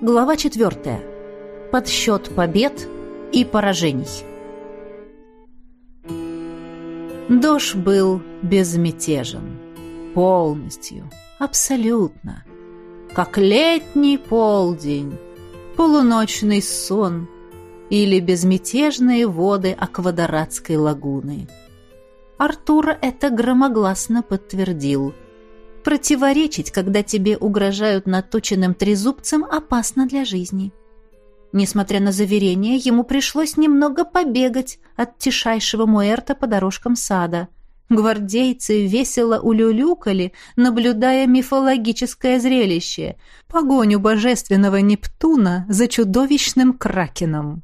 Глава 4. Подсчет побед и поражений. Дождь был безмятежен. Полностью. Абсолютно. Как летний полдень, полуночный сон или безмятежные воды Аквадоратской лагуны. Артур это громогласно подтвердил – Противоречить, когда тебе угрожают наточенным трезубцем, опасно для жизни. Несмотря на заверения, ему пришлось немного побегать от тишайшего Муэрта по дорожкам сада. Гвардейцы весело улюлюкали, наблюдая мифологическое зрелище — погоню божественного Нептуна за чудовищным кракеном.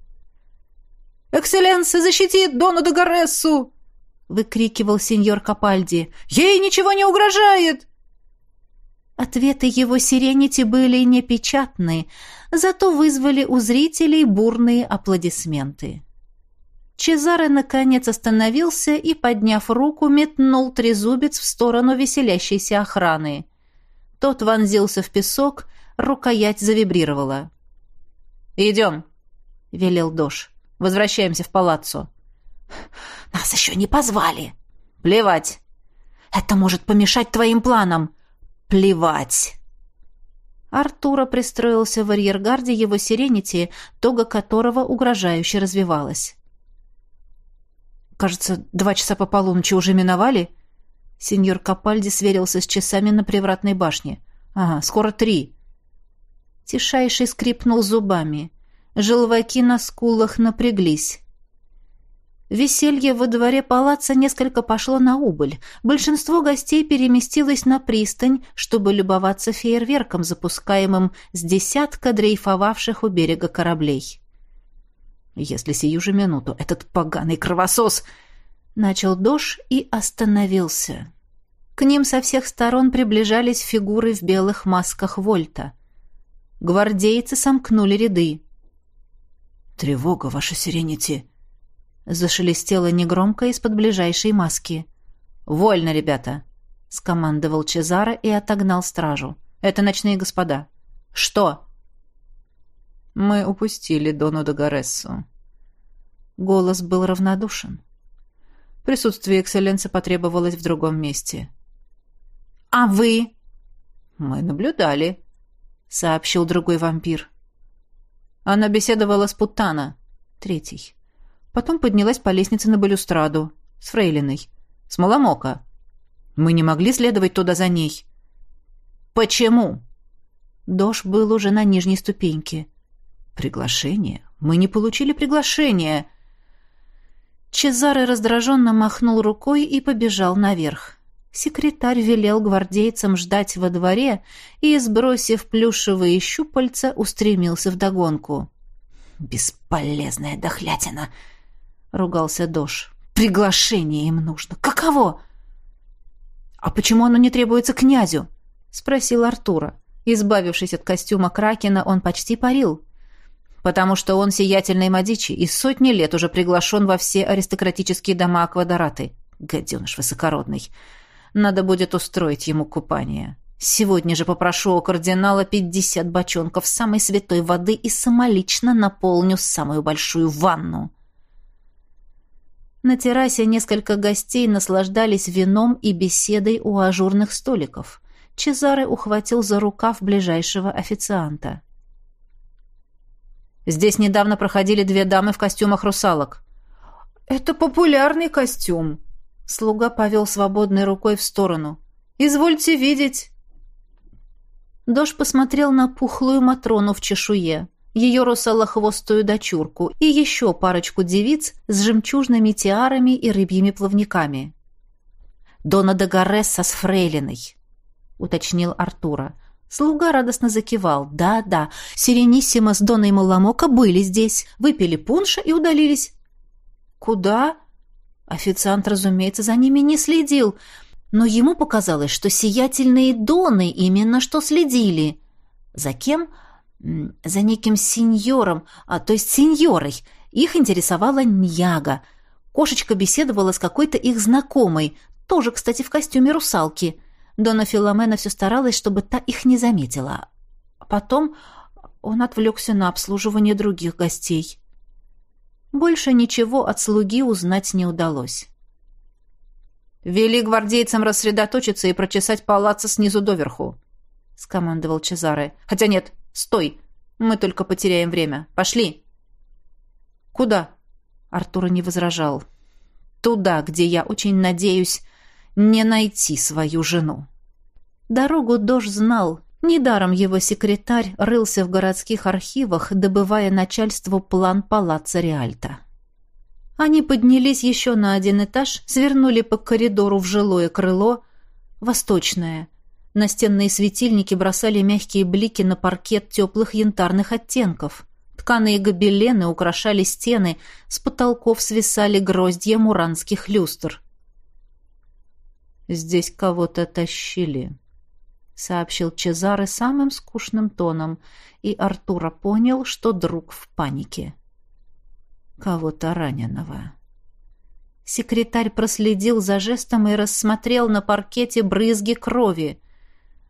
«Экселленса защитит Дону де Гарессу!» — выкрикивал сеньор Капальди. «Ей ничего не угрожает!» Ответы его сиренити были непечатны, зато вызвали у зрителей бурные аплодисменты. Чезаре наконец остановился и, подняв руку, метнул трезубец в сторону веселящейся охраны. Тот вонзился в песок, рукоять завибрировала. «Идем», — велел Дош. «Возвращаемся в палаццо». «Нас еще не позвали». «Плевать». «Это может помешать твоим планам». Плевать. Артура пристроился в арьергарде его сиренити, тога которого угрожающе развивалась. «Кажется, два часа по полуночи уже миновали?» Сеньор Капальди сверился с часами на привратной башне. «Ага, скоро три». Тишайший скрипнул зубами. Желваки на скулах напряглись. Веселье во дворе палаца несколько пошло на убыль. Большинство гостей переместилось на пристань, чтобы любоваться фейерверком, запускаемым с десятка дрейфовавших у берега кораблей. «Если сию же минуту этот поганый кровосос...» Начал Дош и остановился. К ним со всех сторон приближались фигуры в белых масках Вольта. Гвардейцы сомкнули ряды. «Тревога, ваша сиренити!» Зашелестело негромко из-под ближайшей маски. «Вольно, ребята!» — скомандовал Чезаро и отогнал стражу. «Это ночные господа». «Что?» «Мы упустили Дону Дагарессу». Голос был равнодушен. Присутствие экселленса потребовалось в другом месте. «А вы?» «Мы наблюдали», — сообщил другой вампир. Она беседовала с Путана, третий. Потом поднялась по лестнице на балюстраду. С фрейлиной. С Маломока. Мы не могли следовать туда за ней. «Почему?» Дош был уже на нижней ступеньке. «Приглашение? Мы не получили приглашение!» Чезаре раздраженно махнул рукой и побежал наверх. Секретарь велел гвардейцам ждать во дворе и, сбросив плюшевые щупальца, устремился вдогонку. «Бесполезная дохлятина!» Ругался Дош. Приглашение им нужно. Каково? А почему оно не требуется князю? спросил Артура. Избавившись от костюма Кракена, он почти парил. Потому что он сиятельный Мадичи и сотни лет уже приглашен во все аристократические дома Аквадораты. Гаденыш высокородный. Надо будет устроить ему купание. Сегодня же попрошу у кардинала пятьдесят бочонков самой святой воды и самолично наполню самую большую ванну. На террасе несколько гостей наслаждались вином и беседой у ажурных столиков. Чезаре ухватил за рукав ближайшего официанта. «Здесь недавно проходили две дамы в костюмах русалок». «Это популярный костюм», — слуга повел свободной рукой в сторону. «Извольте видеть». Дож посмотрел на пухлую Матрону в чешуе ее русалохвостую дочурку и еще парочку девиц с жемчужными тиарами и рыбьими плавниками. «Дона де Гаресса с фрейлиной», — уточнил Артура. Слуга радостно закивал. «Да-да, Сирениссима с Доной Маламока были здесь, выпили пунша и удалились». «Куда?» Официант, разумеется, за ними не следил, но ему показалось, что сиятельные Доны именно что следили. За кем? За неким сеньором, а, то есть сеньорой. Их интересовала Ньяга. Кошечка беседовала с какой-то их знакомой, тоже, кстати, в костюме русалки. Дона Филомена все старалась, чтобы та их не заметила. Потом... Он отвлекся на обслуживание других гостей. Больше ничего от слуги узнать не удалось. «Вели гвардейцам рассредоточиться и прочесать палаца снизу доверху», — скомандовал Чезаре. «Хотя нет, стой, мы только потеряем время. Пошли!» «Куда?» — Артура не возражал. «Туда, где я очень надеюсь не найти свою жену». Дорогу Дож знал. Недаром его секретарь рылся в городских архивах, добывая начальству план палаца Реальта. Они поднялись еще на один этаж, свернули по коридору в жилое крыло, восточное. Настенные светильники бросали мягкие блики на паркет теплых янтарных оттенков. Тканые гобелены украшали стены, с потолков свисали гроздья муранских люстр. «Здесь кого-то тащили», — сообщил Чезаре самым скучным тоном, и Артура понял, что друг в панике кого-то раненого. Секретарь проследил за жестом и рассмотрел на паркете брызги крови.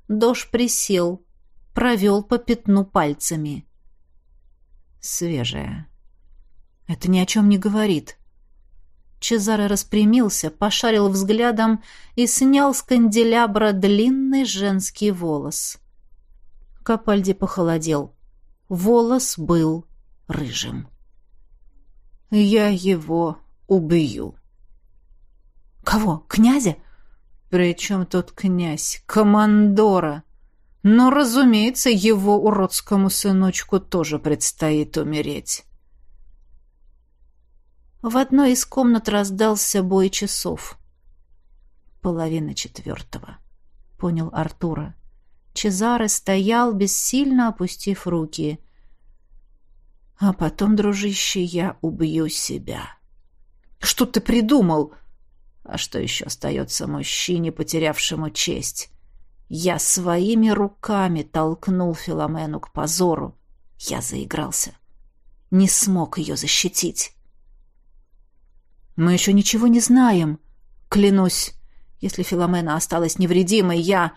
Дож присел, провел по пятну пальцами. Свежая. Это ни о чем не говорит. Чезаре распрямился, пошарил взглядом и снял с канделябра длинный женский волос. Капальди похолодел. Волос был рыжим. Я его убью. Кого? Князя? Причем тут князь? Командора. Но, разумеется, его уродскому сыночку тоже предстоит умереть. В одной из комнат раздался бой часов. Половина четвертого, понял Артура. Чезаре стоял, бессильно опустив руки. А потом, дружище, я убью себя. Что ты придумал? А что еще остается мужчине, потерявшему честь? Я своими руками толкнул Филомену к позору. Я заигрался. Не смог ее защитить. Мы еще ничего не знаем. Клянусь, если Филомена осталась невредимой, я...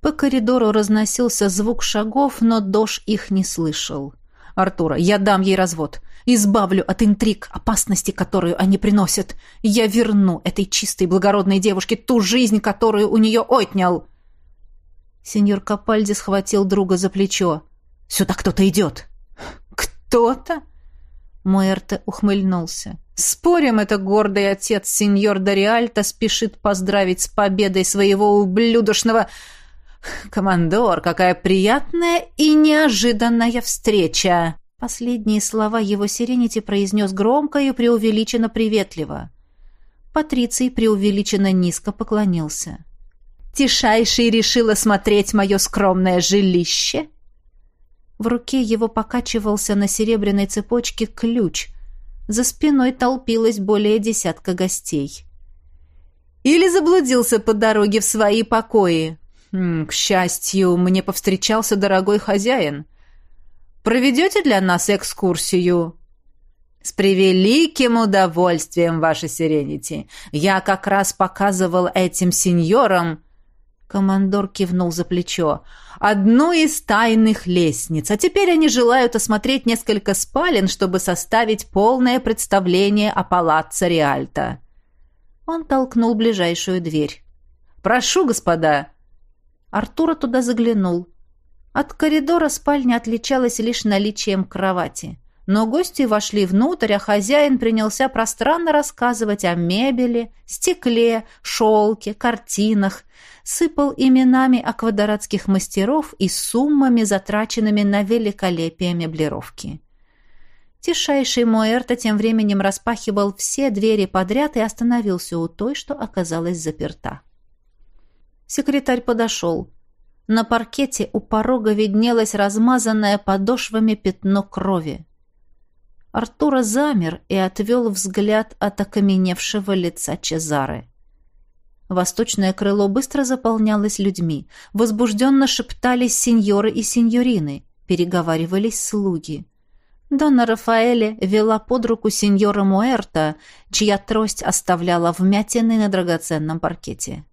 По коридору разносился звук шагов, но Дош их не слышал. Артура. Я дам ей развод. Избавлю от интриг, опасности, которую они приносят. Я верну этой чистой благородной девушке ту жизнь, которую у нее отнял. Сеньор Капальди схватил друга за плечо. «Сюда кто-то идет». «Кто-то?» Муэрте ухмыльнулся. «Спорим, это гордый отец сеньор Дориальто спешит поздравить с победой своего ублюдочного...» «Командор, какая приятная и неожиданная встреча!» Последние слова его сиренити произнес громко и преувеличенно приветливо. Патриций преувеличенно низко поклонился. «Тишайший решил осмотреть мое скромное жилище?» В руке его покачивался на серебряной цепочке ключ. За спиной толпилось более десятка гостей. «Или заблудился по дороге в свои покои?» К счастью, мне повстречался дорогой хозяин. Проведете для нас экскурсию?» «С превеликим удовольствием, ваша Сиренити. Я как раз показывал этим сеньорам...» Командор кивнул за плечо. «Одну из тайных лестниц. А теперь они желают осмотреть несколько спален, чтобы составить полное представление о палаццо Риальто». Он толкнул ближайшую дверь. «Прошу, господа!» Артура туда заглянул. От коридора спальня отличалась лишь наличием кровати. Но гости вошли внутрь, а хозяин принялся пространно рассказывать о мебели, стекле, шелке, картинах, сыпал именами аквадоратских мастеров и суммами, затраченными на великолепие меблировки. Тишайший Моэрто тем временем распахивал все двери подряд и остановился у той, что оказалась заперта. Секретарь подошел. На паркете у порога виднелось размазанное подошвами пятно крови. Артура замер и отвел взгляд от окаменевшего лица Чезары. Восточное крыло быстро заполнялось людьми. Возбужденно шептались сеньоры и сеньорины. Переговаривались слуги. Донна Рафаэле вела под руку сеньора Муэрта, чья трость оставляла вмятины на драгоценном паркете.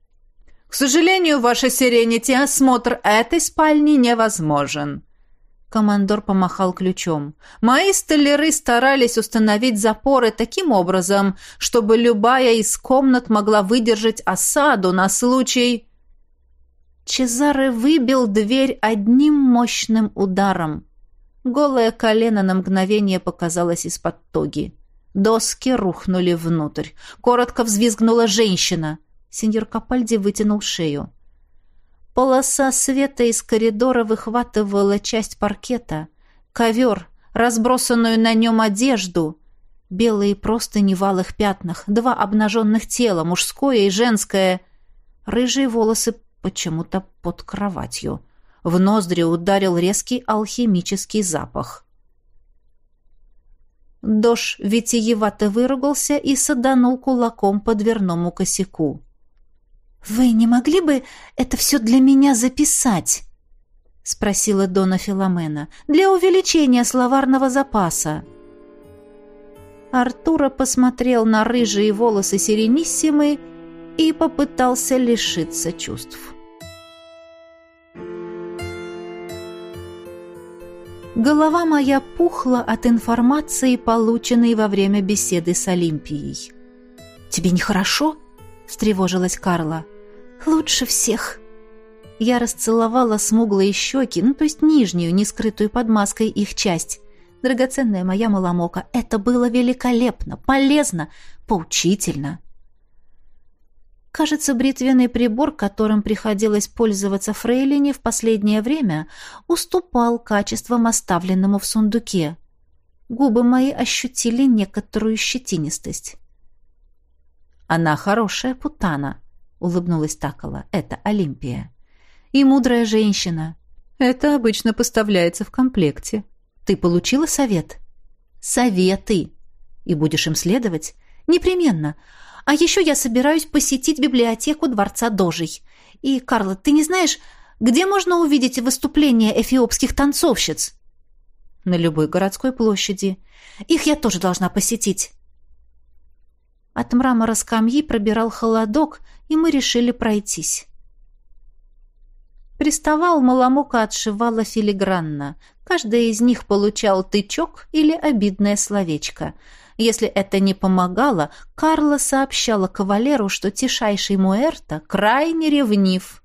К сожалению, ваша Сиренити, осмотр этой спальни невозможен. Командор помахал ключом. «Мои столяры старались установить запоры таким образом, чтобы любая из комнат могла выдержать осаду на случай...» Чезаре выбил дверь одним мощным ударом. Голое колено на мгновение показалось из-под тоги. Доски рухнули внутрь. Коротко взвизгнула женщина. Сеньор Капальди вытянул шею. Полоса света из коридора выхватывала часть паркета, ковер, разбросанную на нем одежду, белые простыни в пятнах, два обнаженных тела, мужское и женское, рыжие волосы почему-то под кроватью. В ноздри ударил резкий алхимический запах. Дош витиевато выругался и саданул кулаком по дверному косяку. «Вы не могли бы это все для меня записать?» — спросила Дона Филомена. «Для увеличения словарного запаса». Артура посмотрел на рыжие волосы Сирениссимы и попытался лишиться чувств. Голова моя пухла от информации, полученной во время беседы с Олимпией. «Тебе нехорошо?» — встревожилась Карла. «Лучше всех». Я расцеловала смуглые щеки, ну, то есть нижнюю, не скрытую под маской их часть. Драгоценная моя маломока, это было великолепно, полезно, поучительно. Кажется, бритвенный прибор, которым приходилось пользоваться фрейлине в последнее время, уступал качествам оставленному в сундуке. Губы мои ощутили некоторую щетинистость. «Она хорошая путана», — улыбнулась Такала. «Это Олимпия. И мудрая женщина. Это обычно поставляется в комплекте. Ты получила совет?» «Советы. И будешь им следовать?» «Непременно. А еще я собираюсь посетить библиотеку Дворца Дожей. И, Карла, ты не знаешь, где можно увидеть выступления эфиопских танцовщиц? На любой городской площади. Их я тоже должна посетить. От мрамора скамьи пробирал холодок, и мы решили пройтись. Приставал Маломока отшивала филигранно. Каждая из них получал тычок или обидное словечко — если это не помогало, Карла сообщала кавалеру, что тишайший Муэрта крайне ревнив.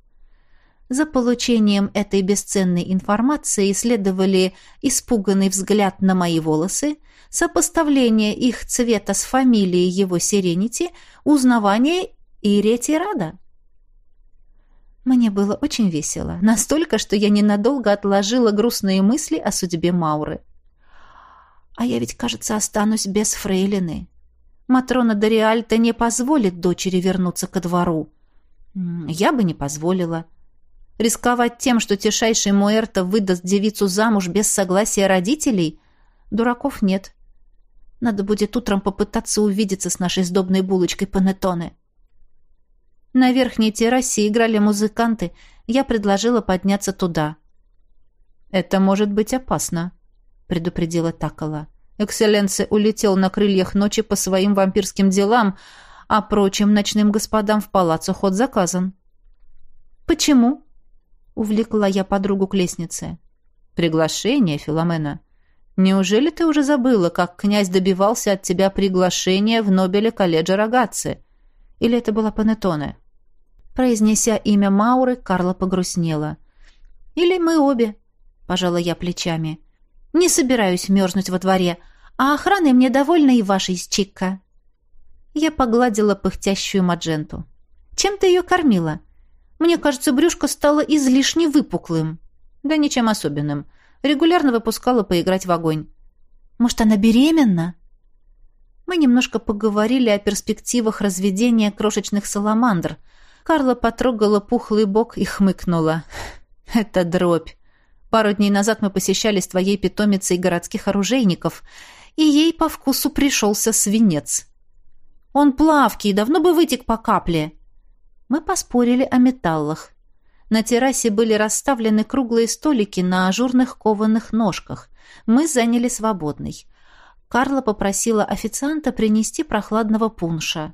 За получением этой бесценной информации следовали испуганный взгляд на мои волосы, сопоставление их цвета с фамилией его Сиренити, узнавание и ретирада. Мне было очень весело, настолько, что я ненадолго отложила грустные мысли о судьбе Мауры. А я ведь, кажется, останусь без фрейлины. Матрона Дориальта не позволит дочери вернуться ко двору. Я бы не позволила. Рисковать тем, что тишайший Муэрта выдаст девицу замуж без согласия родителей? Дураков нет. Надо будет утром попытаться увидеться с нашей сдобной булочкой панеттоне. На верхней террасе играли музыканты. Я предложила подняться туда. «Это может быть опасно», — предупредила Такала. «Экселленция улетел на крыльях ночи по своим вампирским делам, а прочим ночным господам в палаццо ход заказан». «Почему?» — увлекла я подругу к лестнице. «Приглашение, Филомена. Неужели ты уже забыла, как князь добивался от тебя приглашения в Нобеле колледжа Рогаци? Или это была Панеттоне?» Произнеся имя Мауры, Карла погрустнела. «Или мы обе», — пожала я плечами. Не собираюсь мерзнуть во дворе, а охраной мне довольна и ваша из Чикка». Я погладила пыхтящую Мадженту. «Чем ты ее кормила? Мне кажется, брюшко стало излишне выпуклым». «Да ничем особенным. Регулярно выпускала поиграть в огонь». «Может, она беременна?» Мы немножко поговорили о перспективах разведения крошечных саламандр. Карла потрогала пухлый бок и хмыкнула. «Это дробь. Пару дней назад мы посещали с твоей питомицей городских оружейников, и ей по вкусу пришелся свинец. Он плавкий, давно бы вытек по капле. Мы поспорили о металлах. На террасе были расставлены круглые столики на ажурных кованых ножках. Мы заняли свободный. Карла попросила официанта принести прохладного пунша.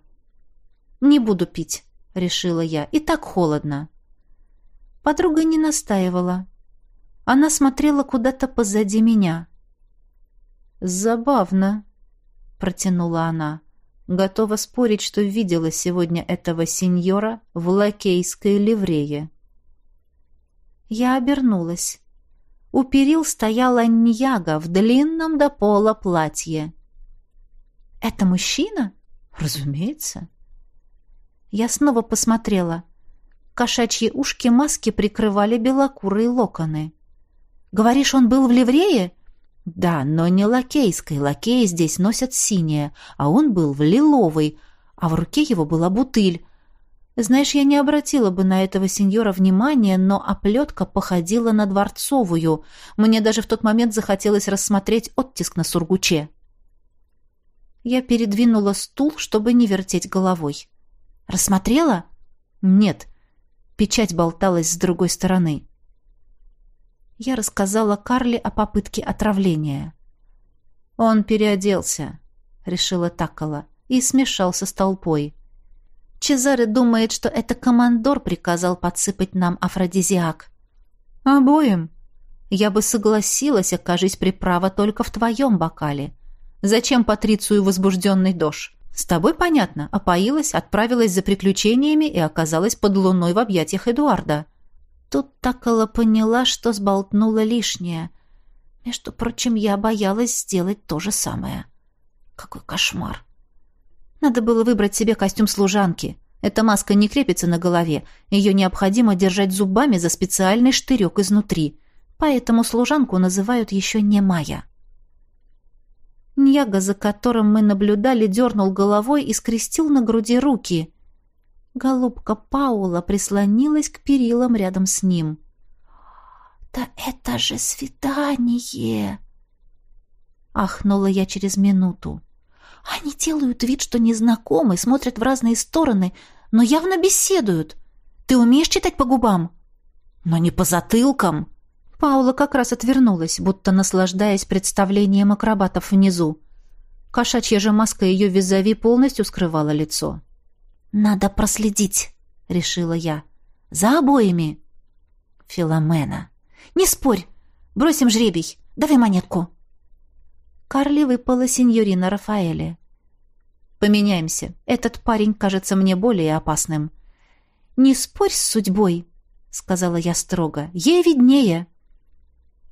«Не буду пить», — решила я, — «и так холодно». Подруга не настаивала. Она смотрела куда-то позади меня. «Забавно», — протянула она. Готова спорить, что видела сегодня этого сеньора в лакейской ливрее. Я обернулась. У перил стояла Ньяга в длинном до пола платье. «Это мужчина?» «Разумеется». Я снова посмотрела. Кошачьи ушки маски прикрывали белокурые локоны. «Говоришь, он был в ливрее?» «Да, но не лакейской. Лакеи здесь носят синее, а он был в лиловой, а в руке его была бутыль. Знаешь, я не обратила бы на этого сеньора внимания, но оплетка походила на дворцовую. Мне даже в тот момент захотелось рассмотреть оттиск на сургуче. Я передвинула стул, чтобы не вертеть головой. «Рассмотрела?» «Нет». Печать болталась с другой стороны. Я рассказала Карле о попытке отравления. «Он переоделся», — решила Такала, и смешался с толпой. Чезаре думает, что это командор приказал подсыпать нам афродизиак. Обоим. Я бы согласилась, окажись приправа только в твоем бокале. Зачем Патрицию возбужденный дождь? С тобой понятно. Опоилась, отправилась за приключениями и оказалась под луной в объятиях Эдуарда. Тут Такала поняла, что сболтнула лишнее. Между прочим, я боялась сделать то же самое. Какой кошмар. Надо было выбрать себе костюм служанки. Эта маска не крепится на голове. Ее необходимо держать зубами за специальный штырек изнутри. Поэтому служанку называют еще не Майя. Ньяга, за которым мы наблюдали, дернул головой и скрестил на груди руки. Голубка Паула прислонилась к перилам рядом с ним. «Да это же свидание!» Ахнула я через минуту. Они делают вид, что незнакомы, смотрят в разные стороны, но явно беседуют. Ты умеешь читать по губам? Но не по затылкам. Паула как раз отвернулась, будто наслаждаясь представлением акробатов внизу. Кошачья же маска ее визави полностью скрывала лицо. «Надо проследить», — решила я. «За обоими». «Филомена». «Не спорь. Бросим жребий. Давай монетку». Карли выпала сеньорина Рафаэле. «Поменяемся. Этот парень кажется мне более опасным». «Не спорь с судьбой», — сказала я строго. «Ей виднее».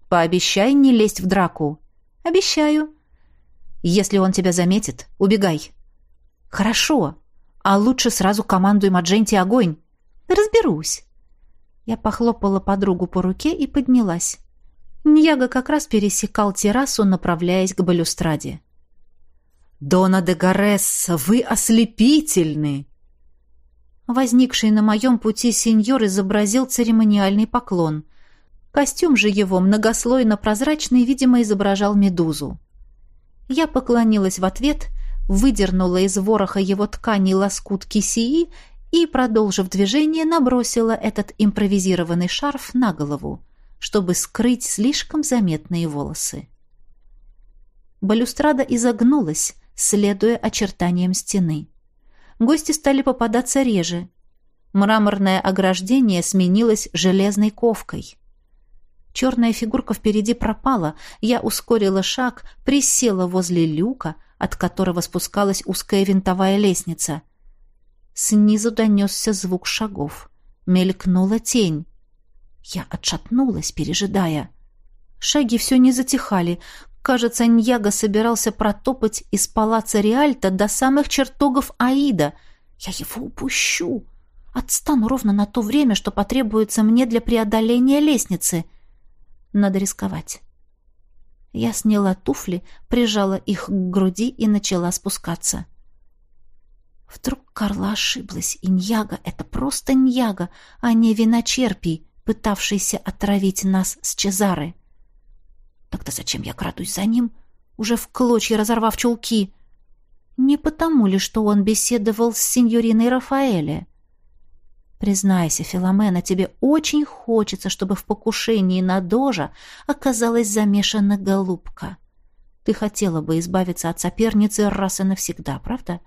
«Пообещай не лезть в драку». «Обещаю». «Если он тебя заметит, убегай». «Хорошо. А лучше сразу командуй Мадженте огонь». «Разберусь». Я похлопала подругу по руке и поднялась. Ньяга как раз пересекал террасу, направляясь к балюстраде. «Дона де Гаресса, вы ослепительны!» Возникший на моем пути сеньор изобразил церемониальный поклон. Костюм же его, многослойно-прозрачный, видимо, изображал медузу. Я поклонилась в ответ, выдернула из вороха его ткани лоскут кисии и, продолжив движение, набросила этот импровизированный шарф на голову чтобы скрыть слишком заметные волосы. Балюстрада изогнулась, следуя очертаниям стены. Гости стали попадаться реже. Мраморное ограждение сменилось железной ковкой. Черная фигурка впереди пропала. Я ускорила шаг, присела возле люка, от которого спускалась узкая винтовая лестница. Снизу донесся звук шагов. Мелькнула тень. Я отшатнулась, пережидая. Шаги все не затихали. Кажется, Ньяга собирался протопать из палаца Риальта до самых чертогов Аида. Я его упущу. Отстану ровно на то время, что потребуется мне для преодоления лестницы. Надо рисковать. Я сняла туфли, прижала их к груди и начала спускаться. Вдруг Карла ошиблась, и Ньяга — это просто Ньяга, а не виночерпий пытавшийся отравить нас с Чезары. Тогда зачем я крадусь за ним, уже в клочья разорвав чулки? Не потому ли, что он беседовал с сеньориной Рафаэле? Признайся, Филомена, тебе очень хочется, чтобы в покушении на Дожа оказалась замешана голубка. Ты хотела бы избавиться от соперницы раз и навсегда, правда?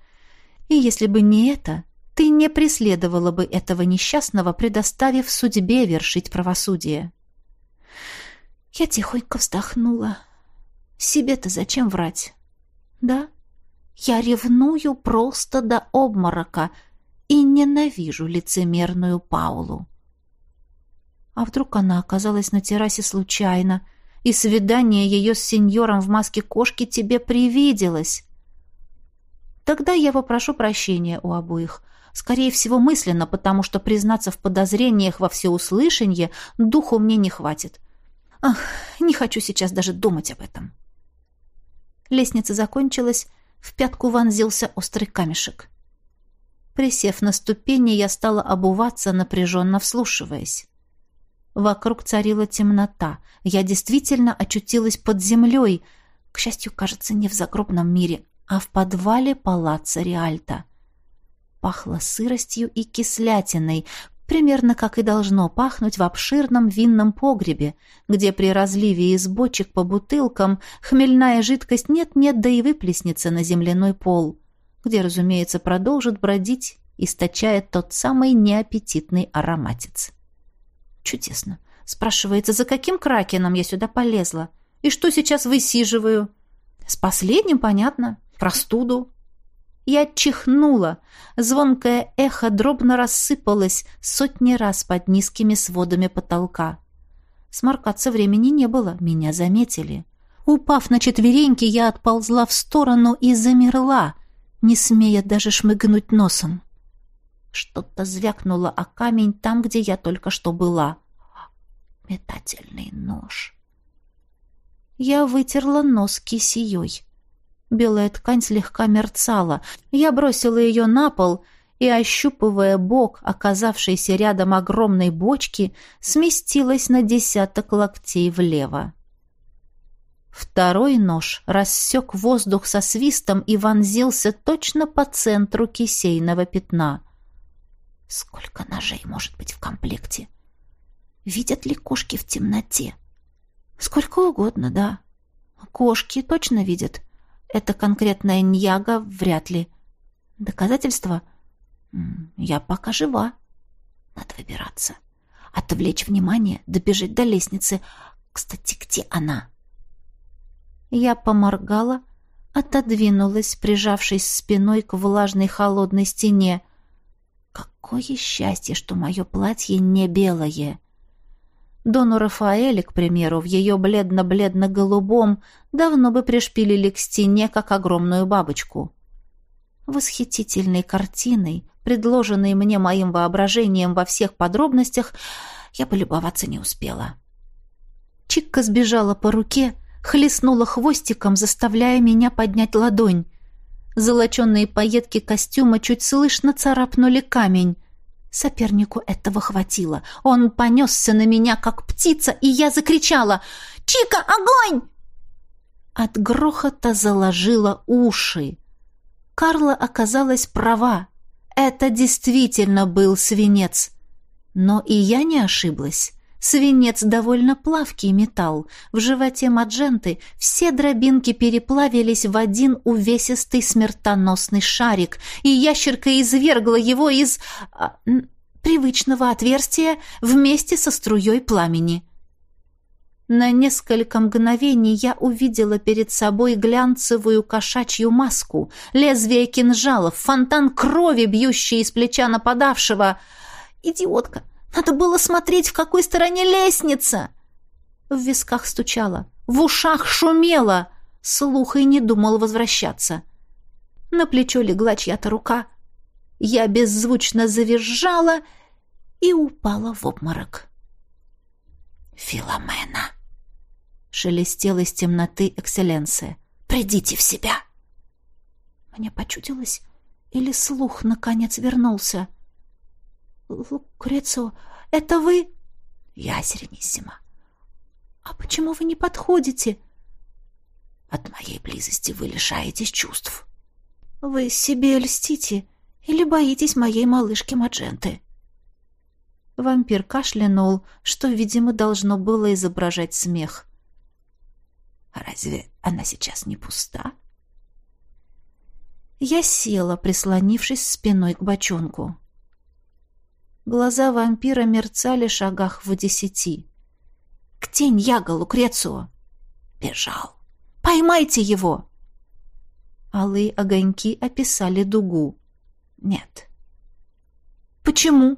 И если бы не это, ты не преследовала бы этого несчастного, предоставив судьбе вершить правосудие. Я тихонько вздохнула. Себе-то зачем врать? Да, я ревную просто до обморока и ненавижу лицемерную Паулу. А вдруг она оказалась на террасе случайно, и свидание ее с сеньором в маске кошки тебе привиделось? Тогда я попрошу прощения у обоих. Скорее всего, мысленно, потому что признаться в подозрениях во всеуслышание духу мне не хватит. Ах, не хочу сейчас даже думать об этом. Лестница закончилась, в пятку вонзился острый камешек. Присев на ступени, я стала обуваться, напряженно вслушиваясь. Вокруг царила темнота. Я действительно очутилась под землей. К счастью, кажется, не в загробном мире, а в подвале палаца Риальта. Пахло сыростью и кислятиной, примерно как и должно пахнуть в обширном винном погребе, где при разливе из бочек по бутылкам хмельная жидкость нет-нет, да и выплеснется на земляной пол, где, разумеется, продолжит бродить, источая тот самый неаппетитный ароматец. Чудесно. Спрашивается, за каким кракеном я сюда полезла? И что сейчас высиживаю? С последним, понятно простуду. Я чихнула. Звонкое эхо дробно рассыпалось сотни раз под низкими сводами потолка. Сморкаться времени не было, меня заметили. Упав на четвереньки, я отползла в сторону и замерла, не смея даже шмыгнуть носом. Что-то звякнуло о камень там, где я только что была. Метательный нож. Я вытерла нос кисеей. Белая ткань слегка мерцала. Я бросила ее на пол и, ощупывая бок, оказавшейся рядом огромной бочки, сместилась на десяток локтей влево. Второй нож рассек воздух со свистом и вонзился точно по центру кисейного пятна. Сколько ножей может быть в комплекте? Видят ли кошки в темноте? Сколько угодно, да. Кошки точно видят. Это конкретная ньяга вряд ли. Доказательства? Я пока жива. Надо выбираться. Отвлечь внимание, добежать до лестницы. Кстати, где она? Я поморгала, отодвинулась, прижавшись спиной к влажной холодной стене. Какое счастье, что мое платье не белое! Дону Рафаэле, к примеру, в ее бледно-бледно-голубом давно бы пришпилили к стене, как огромную бабочку. Восхитительной картиной, предложенной мне моим воображением во всех подробностях, я полюбоваться не успела. Чикка сбежала по руке, хлестнула хвостиком, заставляя меня поднять ладонь. Золоченные пайетки костюма чуть слышно царапнули камень. Сопернику этого хватило. Он понесся на меня, как птица, и я закричала «Чика, огонь!» От грохота заложила уши. Карла оказалась права. Это действительно был свинец. Но и я не ошиблась. Свинец довольно плавкий металл. В животе Мадженты все дробинки переплавились в один увесистый смертоносный шарик, и ящерка извергла его из а, привычного отверстия вместе со струей пламени. На несколько мгновений я увидела перед собой глянцевую кошачью маску, лезвие кинжалов, фонтан крови, бьющий из плеча нападавшего. «Идиотка! Надо было смотреть, в какой стороне лестница!» В висках стучало, в ушах шумело, слух и не думал возвращаться. На плечо легла чья-то рука. Я беззвучно завизжала и упала в обморок. «Филомена!» — шелестел из темноты экселленция. «Придите в себя!» Мне почудилось, или слух наконец вернулся — «Лукрецо, это вы?» «Я, Серениссима». «А почему вы не подходите?» «От моей близости вы лишаетесь чувств». «Вы себе льстите или боитесь моей малышки Мадженты?» Вампир кашлянул, что, видимо, должно было изображать смех. «Разве она сейчас не пуста?» Я села, прислонившись спиной к бочонку. Глаза вампира мерцали шагах в десяти. Где Ньяго Лукрецио?» «Бежал. Поймайте его!» Алые огоньки описали дугу. «Нет». «Почему?»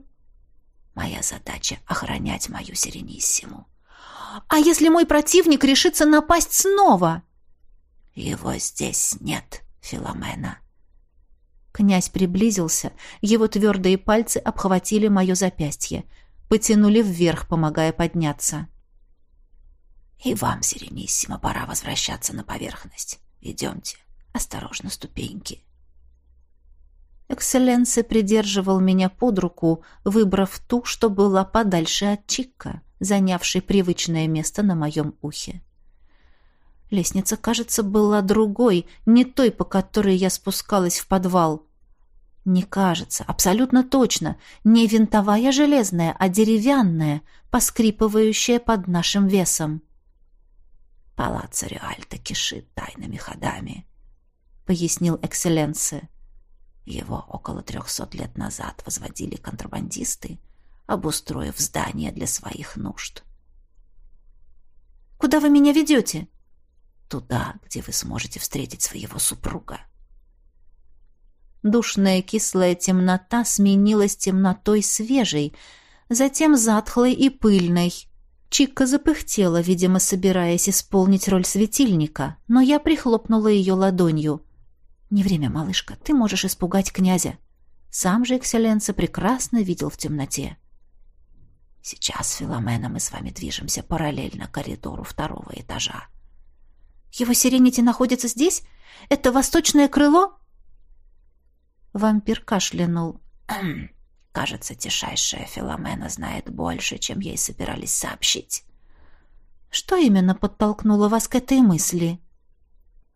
«Моя задача — охранять мою Серениссиму». «А если мой противник решится напасть снова?» «Его здесь нет, Филомена». Князь приблизился, его твердые пальцы обхватили мое запястье, потянули вверх, помогая подняться. «И вам, Серениссимо, пора возвращаться на поверхность. Идемте, осторожно, ступеньки». Экселленсе придерживал меня под руку, выбрав ту, что была подальше от Чикка, занявшей привычное место на моем ухе. Лестница, кажется, была другой, не той, по которой я спускалась в подвал. Не кажется, абсолютно точно, не винтовая железная, а деревянная, поскрипывающая под нашим весом. «Палаццо Реальто кишит тайными ходами», — пояснил Экселленсе. Его около трехсот лет назад возводили контрабандисты, обустроив здание для своих нужд. «Куда вы меня ведете?» «Туда, где вы сможете встретить своего супруга». Душная кислая темнота сменилась темнотой свежей, затем затхлой и пыльной. Чикка запыхтела, видимо, собираясь исполнить роль светильника, но я прихлопнула ее ладонью — «Не время, малышка, ты можешь испугать князя». Сам же Экселленца прекрасно видел в темноте. «Сейчас, Филомена, мы с вами движемся параллельно коридору второго этажа». «Его сиренити находится здесь? Это восточное крыло?» Вампир кашлянул. «Кажется, тишайшая Филомена знает больше, чем ей собирались сообщить». «Что именно подтолкнуло вас к этой мысли?»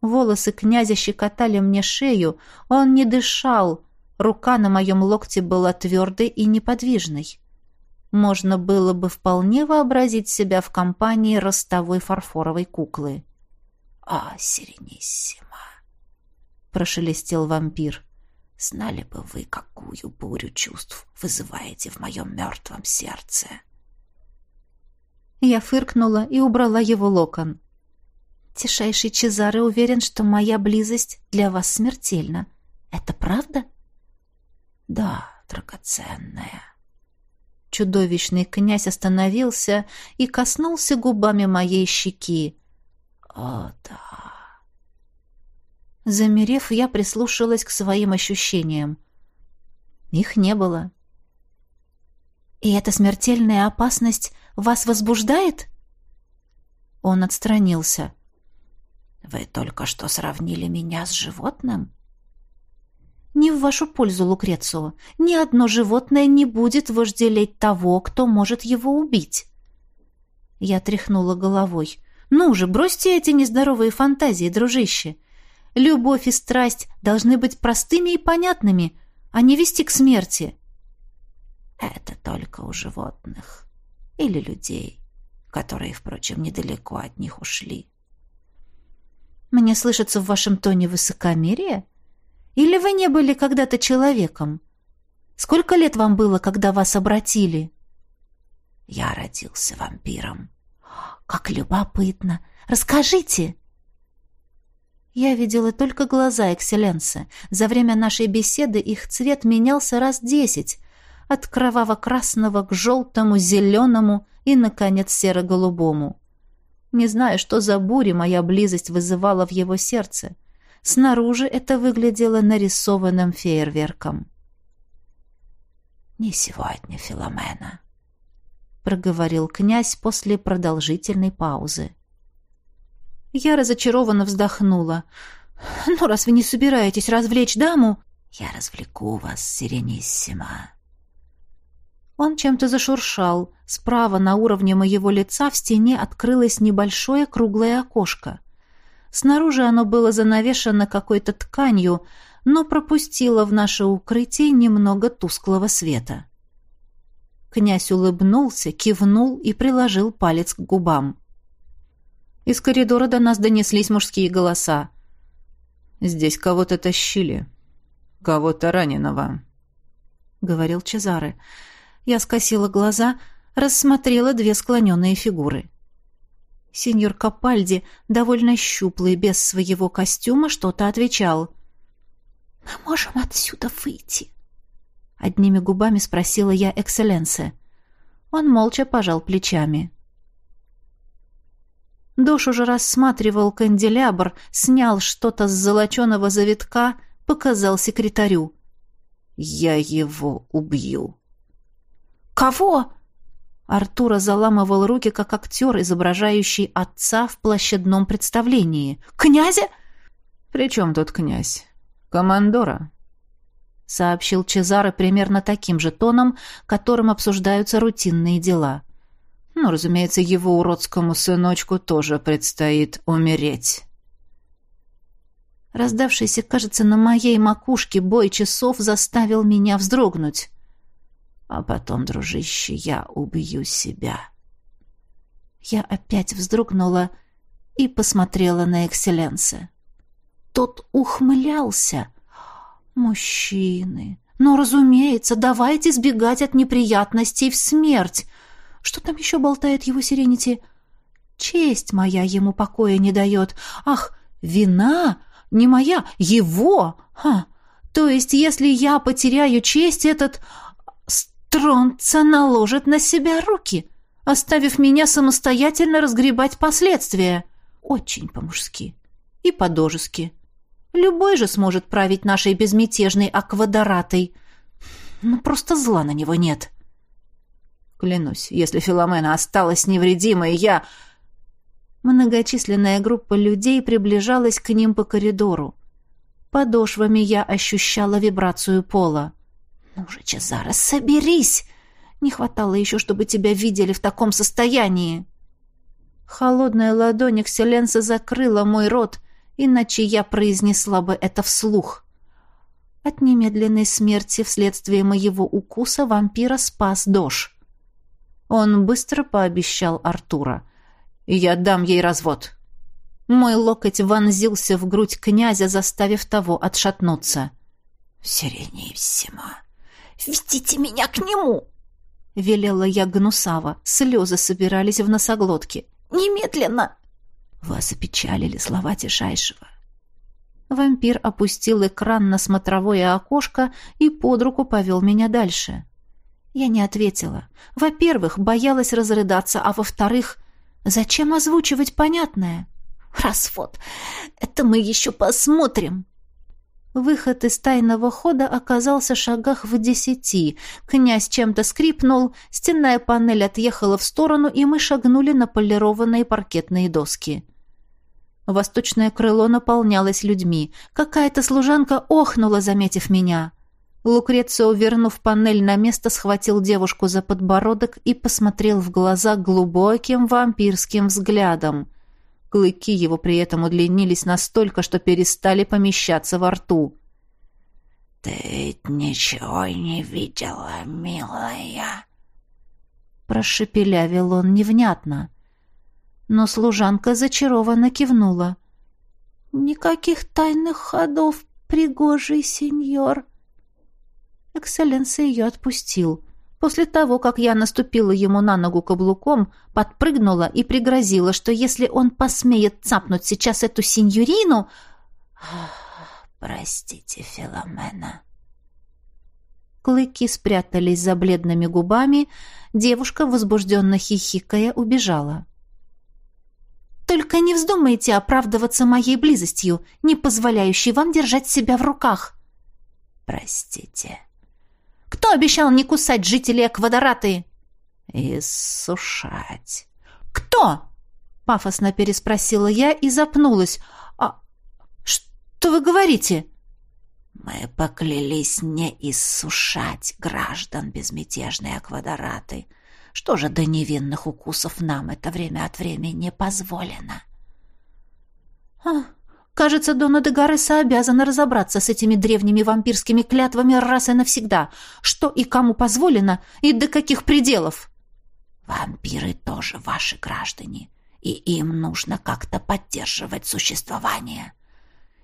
Волосы князя щекотали мне шею, он не дышал, рука на моем локте была твердой и неподвижной. Можно было бы вполне вообразить себя в компании ростовой фарфоровой куклы. «А, Сирениссима!» — прошелестел вампир. «Знали бы вы, какую бурю чувств вызываете в моем мертвом сердце!» Я фыркнула и убрала его локон. Тишайший Чезаре уверен, что моя близость для вас смертельна. Это правда? Да, драгоценная. Чудовищный князь остановился и коснулся губами моей щеки. О, да. Замерев, я прислушалась к своим ощущениям. Их не было. «И эта смертельная опасность вас возбуждает?» Он отстранился. Вы только что сравнили меня с животным? Не в вашу пользу, Лукрецио. Ни одно животное не будет вожделеть того, кто может его убить. Я тряхнула головой. Ну же, бросьте эти нездоровые фантазии, дружище. Любовь и страсть должны быть простыми и понятными, а не вести к смерти. Это только у животных или людей, которые, впрочем, недалеко от них ушли. Мне слышится в вашем тоне высокомерие? Или вы не были когда-то человеком? Сколько лет вам было, когда вас обратили? Я родился вампиром. Как любопытно. Расскажите. Я видела только глаза экселленса. За время нашей беседы их цвет менялся раз десять. От кроваво-красного к желтому, зеленому и, наконец, серо-голубому. Не знаю, что за бури моя близость вызывала в его сердце. Снаружи это выглядело нарисованным фейерверком. «Не сегодня, Филомена», — проговорил князь после продолжительной паузы. Я разочарованно вздохнула. «Ну, раз вы не собираетесь развлечь даму...» «Я развлеку вас, Сирениссима», он чем-то зашуршал. Справа на уровне моего лица в стене открылось небольшое круглое окошко. Снаружи оно было занавешено какой-то тканью, но пропустило в наше укрытие немного тусклого света. Князь улыбнулся, кивнул и приложил палец к губам. Из коридора до нас донеслись мужские голоса. «Здесь кого-то тащили. Кого-то раненого», — говорил Чезаре. Я скосила глаза, рассмотрела две склоненные фигуры. Сеньор Капальди, довольно щуплый, без своего костюма, что-то отвечал. «Мы можем отсюда выйти?» Одними губами спросила я экселленсе. Он молча пожал плечами. Дош уже рассматривал канделябр, снял что-то с золоченого завитка, показал секретарю. «Я его убью». «Кого?» Артура заламывал руки, как актер, изображающий отца в площадном представлении. «Князя?» «При чем тут князь? Командора», — сообщил Чезаро примерно таким же тоном, которым обсуждаются рутинные дела. «Ну, разумеется, его уродскому сыночку тоже предстоит умереть». Раздавшийся, кажется, на моей макушке бой часов заставил меня вздрогнуть. А потом, дружище, я убью себя. Я опять вздрогнула и посмотрела на экселленса. Тот ухмылялся. Мужчины. Ну, разумеется, давайте сбегать от неприятностей в смерть. Что там еще болтает его сиренити? Честь моя ему покоя не дает. Ах, вина не моя, его. Ха. То есть, если я потеряю честь, этот Тронца наложит на себя руки, оставив меня самостоятельно разгребать последствия. Очень по-мужски и по-дожески. Любой же сможет править нашей безмятежной аквадоратой. Но просто зла на него нет. Клянусь, если Филомена осталась невредимой, я... Многочисленная группа людей приближалась к ним по коридору. Подошвами я ощущала вибрацию пола. «Ну же, Чезаро, соберись! Не хватало еще, чтобы тебя видели в таком состоянии!» Холодная ладонь Экселенса закрыла мой рот, иначе я произнесла бы это вслух. От немедленной смерти вследствие моего укуса вампира спас Дош. Он быстро пообещал Артура. «Я дам ей развод». Мой локоть вонзился в грудь князя, заставив того отшатнуться. «Сиреневсима!» Ведите меня к нему!» Велела я гнусаво. Слезы собирались в носоглотке. «Немедленно!» Вас опечалили слова Тишайшего. Вампир опустил экран на смотровое окошко и под руку повел меня дальше. Я не ответила. Во-первых, боялась разрыдаться, а во-вторых, зачем озвучивать понятное? «Развод! Это мы еще посмотрим!» Выход из тайного хода оказался в шагах в десяти. Князь чем-то скрипнул, стенная панель отъехала в сторону, и мы шагнули на полированные паркетные доски. Восточное крыло наполнялось людьми. Какая-то служанка охнула, заметив меня. Лукрецио, вернув панель на место, схватил девушку за подбородок и посмотрел в глаза глубоким вампирским взглядом. Клыки его при этом удлинились настолько, что перестали помещаться во рту. «Ты ничего не видела, милая?» Прошепелявил он невнятно. Но служанка зачарованно кивнула. «Никаких тайных ходов, пригожий сеньор!» Экселленс ее отпустил. После того, как я наступила ему на ногу каблуком, подпрыгнула и пригрозила, что если он посмеет цапнуть сейчас эту синьорину... «Простите, Филомена». Клыки спрятались за бледными губами, девушка, возбужденно хихикая, убежала. «Только не вздумайте оправдываться моей близостью, не позволяющей вам держать себя в руках». «Простите». Кто обещал не кусать жителей Аквадораты?» «Иссушать». «Кто?» — пафосно переспросила я и запнулась. «А что вы говорите?» «Мы поклялись не иссушать граждан безмятежной Аквадораты. Что же до невинных укусов нам это время от времени не позволено?» «А, Кажется, Дона де Гареса обязана разобраться с этими древними вампирскими клятвами раз и навсегда. Что и кому позволено, и до каких пределов. Вампиры тоже ваши граждане, и им нужно как-то поддерживать существование.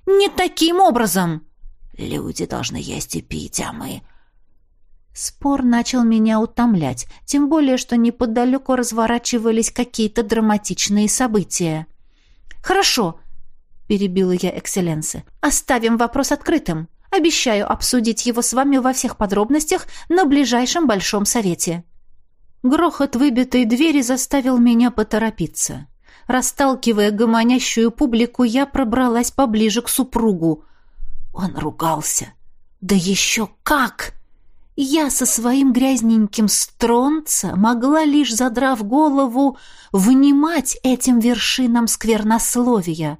Не таким образом. Люди должны есть и пить, а мы... Спор начал меня утомлять, тем более, что неподалеку разворачивались какие-то драматичные события. «Хорошо», — перебила я экселленсы, — «оставим вопрос открытым. Обещаю обсудить его с вами во всех подробностях на ближайшем Большом Совете». Грохот выбитой двери заставил меня поторопиться. Расталкивая гомонящую публику, я пробралась поближе к супругу. Он ругался. «Да еще как!» Я со своим грязненьким стронца могла лишь, задрав голову, внимать этим вершинам сквернословия.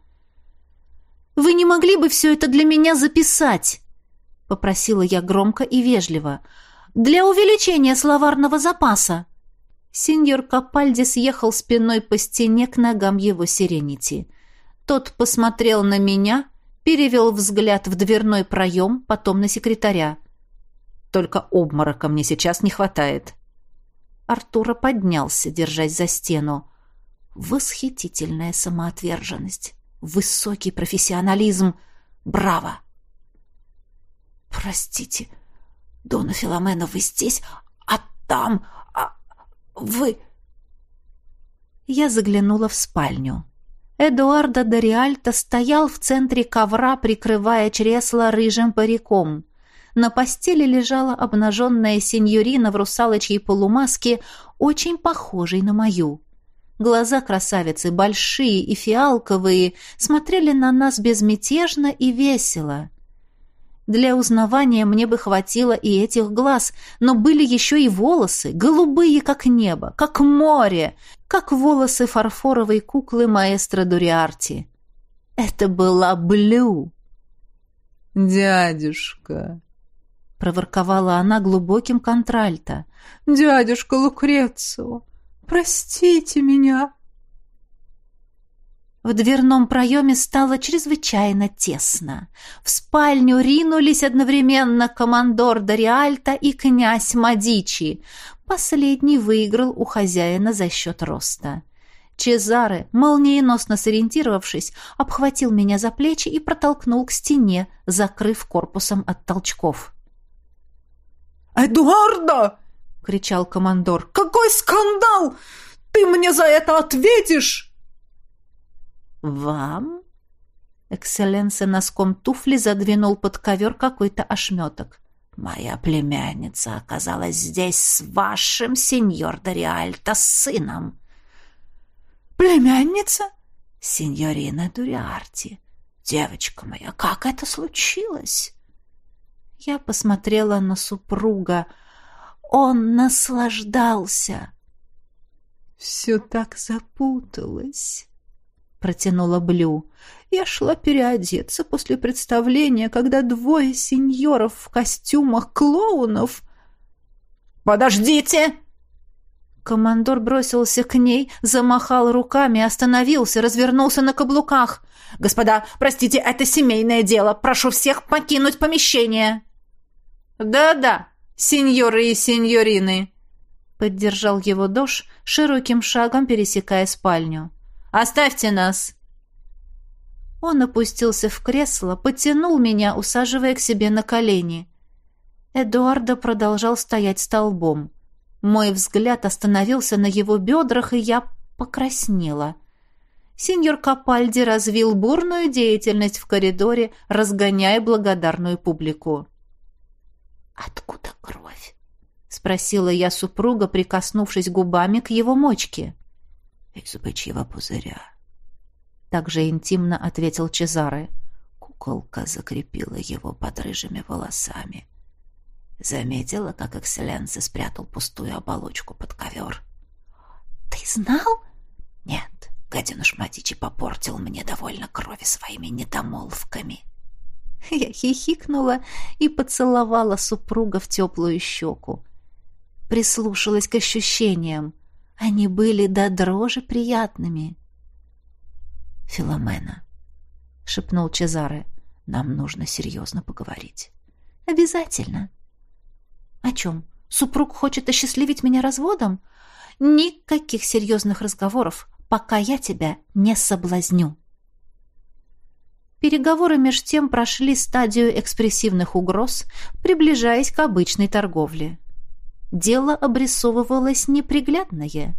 «Вы не могли бы все это для меня записать?» — попросила я громко и вежливо. «Для увеличения словарного запаса». Сеньор Капальди съехал спиной по стене к ногам его сиренити. Тот посмотрел на меня, перевел взгляд в дверной проем, потом на секретаря. «Только обморока мне сейчас не хватает». Артура поднялся, держась за стену. Восхитительная самоотверженность, высокий профессионализм. Браво! «Простите, Дона Филомена, вы здесь, а там...» Вы...» Я заглянула в спальню. Эдуардо де Риальто стоял в центре ковра, прикрывая чресло рыжим париком. На постели лежала обнаженная сеньорина в русалочьей полумаске, очень похожей на мою. Глаза красавицы, большие и фиалковые, смотрели на нас безмятежно и весело. Для узнавания мне бы хватило и этих глаз, но были еще и волосы, голубые, как небо, как море, как волосы фарфоровой куклы маэстро Дуриарти. Это была Блю. «Дядюшка!» — проворковала она глубоким контральто. «Дядюшка Лукрецио, простите меня!» В дверном проеме стало чрезвычайно тесно. В спальню ринулись одновременно командор Дориальта и князь Мадичи. Последний выиграл у хозяина за счет роста. Чезаре, молниеносно сориентировавшись, обхватил меня за плечи и протолкнул к стене, закрыв корпусом от толчков. «Эдуарда!» — кричал командор. «Какой скандал! Ты мне за это ответишь!» «Вам?» Экселленсе носком туфли задвинул под ковер какой-то ошметок. «Моя племянница оказалась здесь с вашим сеньор Дориальто сыном». «Племянница?» «Сеньорина Дуриарти. Девочка моя, как это случилось?» Я посмотрела на супруга. Он наслаждался. «Все так запуталось» протянула Блю. Я шла переодеться после представления, когда двое сеньоров в костюмах клоунов... «Подождите!» Командор бросился к ней, замахал руками, остановился, развернулся на каблуках. «Господа, простите, это семейное дело. Прошу всех покинуть помещение!» «Да-да, сеньоры и сеньорины!» Поддержал его Дош, широким шагом пересекая спальню. Оставьте нас!» Он опустился в кресло, потянул меня, усаживая к себе на колени. Эдуардо продолжал стоять столбом. Мой взгляд остановился на его бедрах, и я покраснела. Сеньор Капальди развил бурную деятельность в коридоре, разгоняя благодарную публику. «Откуда кровь?» — спросила я супруга, прикоснувшись губами к его мочке из бычьего пузыря. Также интимно ответил Чезаре. Куколка закрепила его под рыжими волосами. Заметила, как экселленция спрятал пустую оболочку под ковер. «Ты знал?» «Нет, гаденыш Матичи попортил мне довольно крови своими недомолвками». Я хихикнула и поцеловала супруга в теплую щеку. Прислушалась к ощущениям. Они были до дрожи приятными. «Филомена», — шепнул Чезаре, — «нам нужно серьезно поговорить». «Обязательно». «О чем? Супруг хочет осчастливить меня разводом? Никаких серьезных разговоров, пока я тебя не соблазню». Переговоры меж тем прошли стадию экспрессивных угроз, приближаясь к обычной торговле. дело обрисовывалось неприглядное.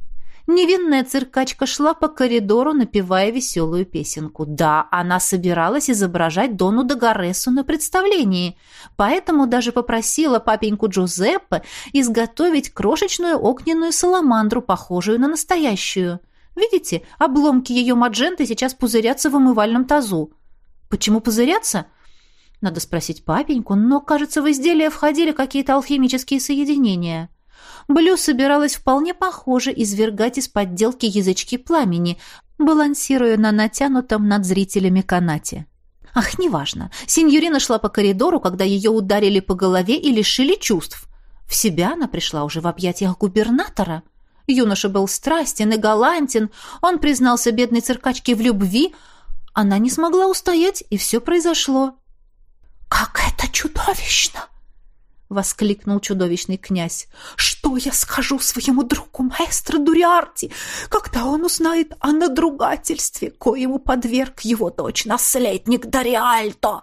Невинная циркачка шла по коридору, напевая веселую песенку. Да, она собиралась изображать Дону Дагаресу на представлении, поэтому даже попросила папеньку Джузеппе изготовить крошечную огненную саламандру, похожую на настоящую. Видите, обломки ее мадженты сейчас пузырятся в умывальном тазу. Почему пузырятся? Надо спросить папеньку, но, кажется, в изделие входили какие-то алхимические соединения. Блю собиралась вполне похоже извергать из подделки язычки пламени, балансируя на натянутом над зрителями канате. Ах, неважно. Синьорина шла по коридору, когда ее ударили по голове и лишили чувств. В себя она пришла уже в объятиях губернатора. Юноша был страстен и галантен, он признался бедной циркачке в любви. Она не смогла устоять, и все произошло. «Как это чудовищно!» — воскликнул чудовищный князь. «Что я скажу своему другу маэстро Дуриарти, когда он узнает о надругательстве, коему подверг его дочь-наследник Дариальто?»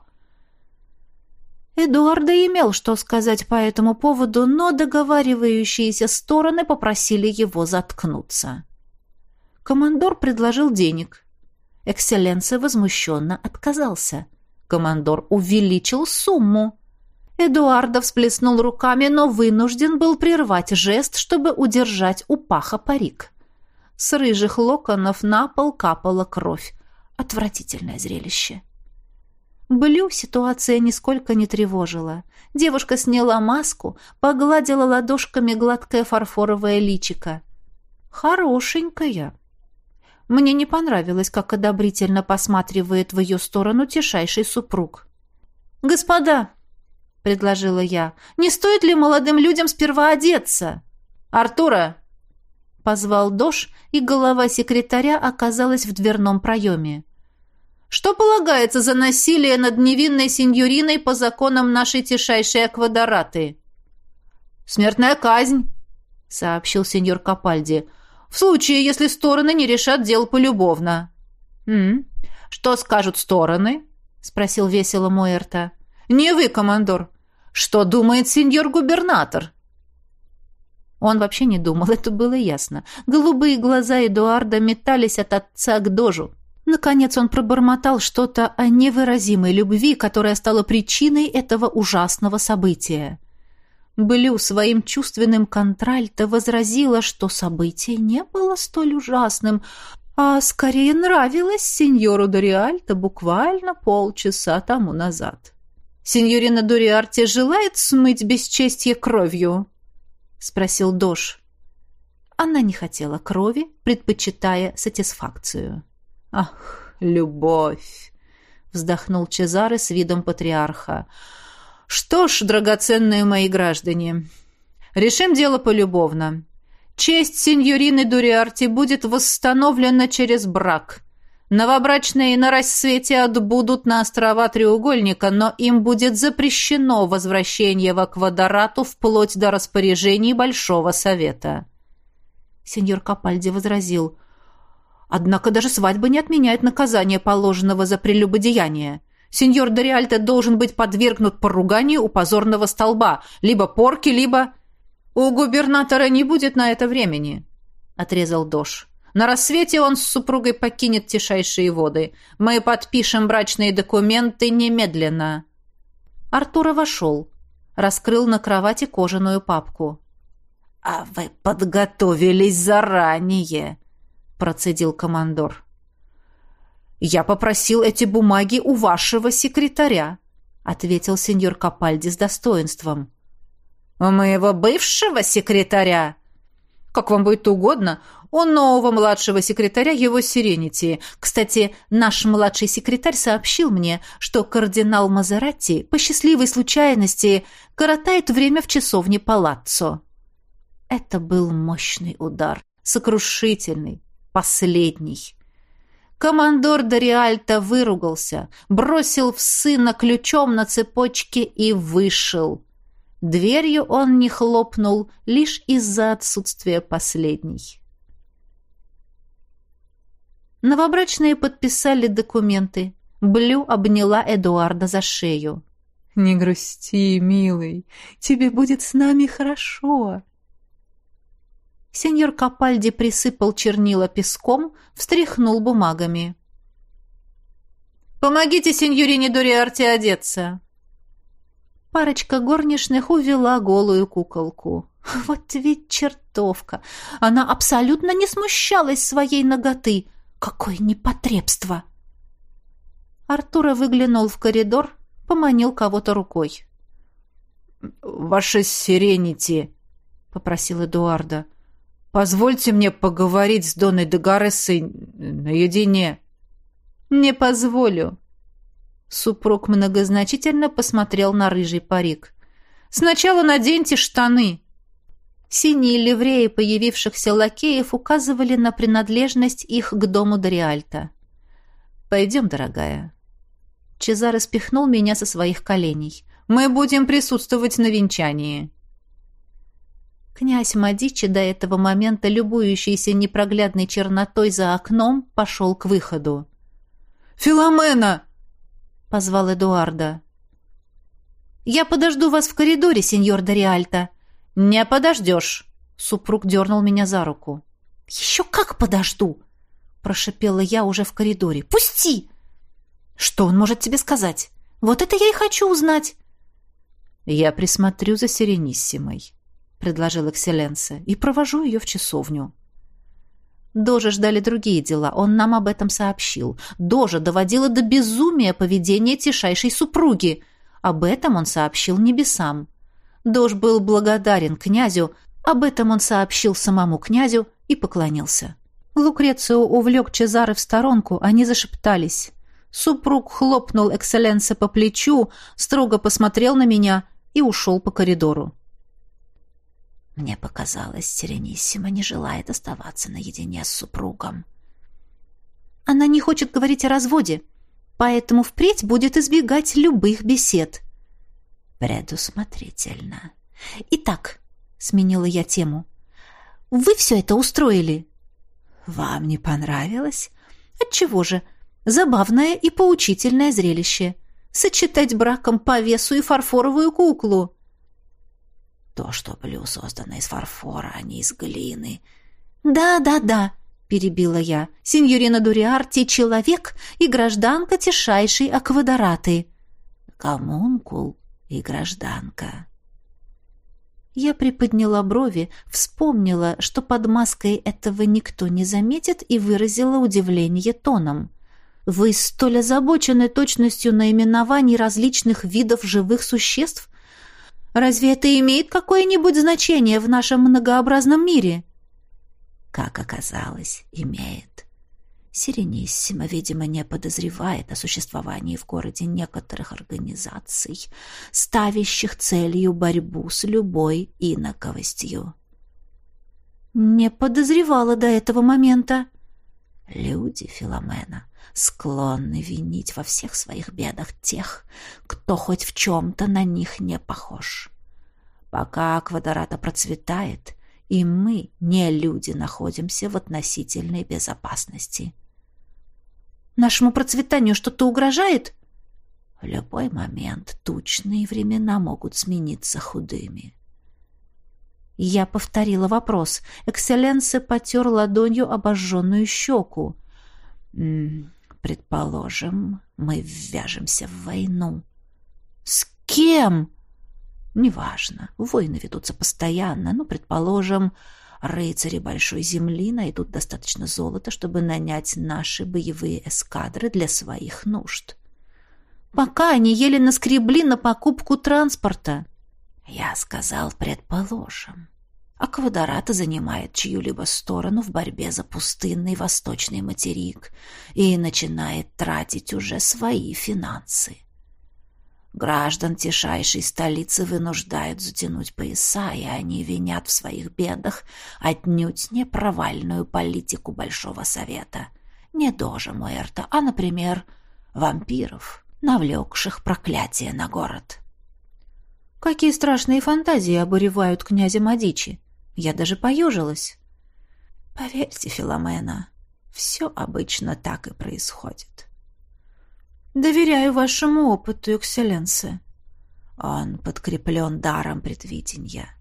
Эдуарда имел что сказать по этому поводу, но договаривающиеся стороны попросили его заткнуться. Командор предложил денег. Экселленция возмущенно отказался. Командор увеличил сумму. Эдуардо всплеснул руками, но вынужден был прервать жест, чтобы удержать у паха парик. С рыжих локонов на пол капала кровь. Отвратительное зрелище. Блю ситуация нисколько не тревожила. Девушка сняла маску, погладила ладошками гладкое фарфоровое личико. Хорошенькая. Мне не понравилось, как одобрительно посматривает в ее сторону тишайший супруг. «Господа!» — предложила я. «Не стоит ли молодым людям сперва одеться?» «Артура!» — позвал Дош, и голова секретаря оказалась в дверном проеме. «Что полагается за насилие над невинной сеньориной по законам нашей тишайшей аквадораты?» «Смертная казнь», — сообщил сеньор Капальди, «в случае, если стороны не решат дело полюбовно». «М? Что скажут стороны?» — спросил весело Муэрта. «Не вы, командор. Что думает сеньор-губернатор?» Он вообще не думал, это было ясно. Голубые глаза Эдуарда метались от отца к дожу. Наконец он пробормотал что-то о невыразимой любви, которая стала причиной этого ужасного события. Блю своим чувственным контральто возразила, что событие не было столь ужасным, а скорее нравилось сеньору Дориальто буквально полчаса тому назад. «Синьорина Дуриарти желает смыть бесчестье кровью?» — спросил Дош. Она не хотела крови, предпочитая сатисфакцию. «Ах, любовь!» — вздохнул Чезаре с видом патриарха. «Что ж, драгоценные мои граждане, решим дело полюбовно. Честь сеньорины Дуриарти будет восстановлена через брак». Новобрачные на рассвете отбудут на острова Треугольника, но им будет запрещено возвращение в Аквадорату вплоть до распоряжений Большого Совета. Сеньор Капальди возразил. Однако даже свадьба не отменяет наказание, положенного за прелюбодеяние. Сеньор Дориальто должен быть подвергнут поруганию у позорного столба, либо порки, либо... У губернатора не будет на это времени, — отрезал Дош. На рассвете он с супругой покинет тишайшие воды. Мы подпишем брачные документы немедленно». Артура вошел. Раскрыл на кровати кожаную папку. «А вы подготовились заранее», — процедил командор. «Я попросил эти бумаги у вашего секретаря», — ответил сеньор Капальди с достоинством. «У моего бывшего секретаря?» «Как вам будет угодно. У нового младшего секретаря его Сиренити. Кстати, наш младший секретарь сообщил мне, что кардинал Мазератти по счастливой случайности коротает время в часовне Палаццо. Это был мощный удар, сокрушительный, последний. Командор Дориальто выругался, бросил в сына ключом на цепочке и вышел. Дверью он не хлопнул лишь из-за отсутствия последней. Новобрачные подписали документы. Блю обняла Эдуарда за шею. «Не грусти, милый, тебе будет с нами хорошо», Сеньор Капальди присыпал чернила песком, встряхнул бумагами. «Помогите сеньорине Дориарте одеться!» Парочка горничных увела голую куколку. Вот ведь чертовка! Она абсолютно не смущалась своей ноготы. Какое непотребство! Артура выглянул в коридор, поманил кого-то рукой. «Ваше сиренити!» — попросил Эдуарда. «Позвольте мне поговорить с Доной Дегарессой наедине». «Не позволю». Супруг многозначительно посмотрел на рыжий парик. «Сначала наденьте штаны». Синие ливреи появившихся лакеев указывали на принадлежность их к дому Дориальта. «Пойдем, дорогая». Чезаро спихнул меня со своих коленей. «Мы будем присутствовать на венчании». Князь Мадичи, до этого момента любующийся непроглядной чернотой за окном, пошел к выходу. «Филомена!» — позвал Эдуарда. «Я подожду вас в коридоре, сеньор Дориальто». «Не подождешь!» — супруг дернул меня за руку. «Еще как подожду!» — прошипела я уже в коридоре. «Пусти!» «Что он может тебе сказать? Вот это я и хочу узнать!» «Я присмотрю за Сирениссимой», — предложил Экселленса, «и провожу ее в часовню». Дожа ждали другие дела, он нам об этом сообщил. Дожа доводила до безумия поведение тишайшей супруги. Об этом он сообщил небесам. Дож был благодарен князю, об этом он сообщил самому князю и поклонился. Лукрецио увлек Чезары в сторонку, они зашептались. Супруг хлопнул экселленса по плечу, строго посмотрел на меня и ушел по коридору. Мне показалось, Серениссима не желает оставаться наедине с супругом. Она не хочет говорить о разводе, поэтому впредь будет избегать любых бесед. Предусмотрительно. Итак, сменила я тему. Вы все это устроили? Вам не понравилось? Отчего же? Забавное и поучительное зрелище. Сочетать браком повесу и фарфоровую куклу. То, что блю создано из фарфора, а не из глины. Да, да, да, перебила я. Синьорина Дуриарти — человек и гражданка тишайшей аквадораты. Комункул и гражданка. Я приподняла брови, вспомнила, что под маской этого никто не заметит, и выразила удивление тоном. «Вы столь озабочены точностью наименований различных видов живых существ? Разве это имеет какое-нибудь значение в нашем многообразном мире?» «Как оказалось, имеет», Сирениссимо, видимо, не подозревает о существовании в городе некоторых организаций, ставящих целью борьбу с любой инаковостью. «Не подозревала до этого момента». Люди Филомена склонны винить во всех своих бедах тех, кто хоть в чем-то на них не похож. Пока квадрата процветает, и мы, не люди, находимся в относительной безопасности. Нашему процветанию что-то угрожает? В любой момент тучные времена могут смениться худыми. Я повторила вопрос. Экселленсе потер ладонью обожженную щеку. «Предположим, мы ввяжемся в войну». «С кем?» «Неважно. Войны ведутся постоянно. Ну, предположим, Рыцари Большой Земли найдут достаточно золота, чтобы нанять наши боевые эскадры для своих нужд. Пока они еле наскребли на покупку транспорта. Я сказал, предположим. А Квадората занимает чью-либо сторону в борьбе за пустынный восточный материк и начинает тратить уже свои финансы. Граждан тишайшей столицы вынуждают затянуть пояса, и они винят в своих бедах отнюдь не провальную политику Большого Совета, не Дожа Муэрта, а, например, вампиров, навлекших проклятие на город. Какие страшные фантазии обуревают князя Мадичи. Я даже поежилась. Поверьте, Филомена, все обычно так и происходит. Доверяю вашему опыту, экселленсе. Он подкреплен даром предвидения.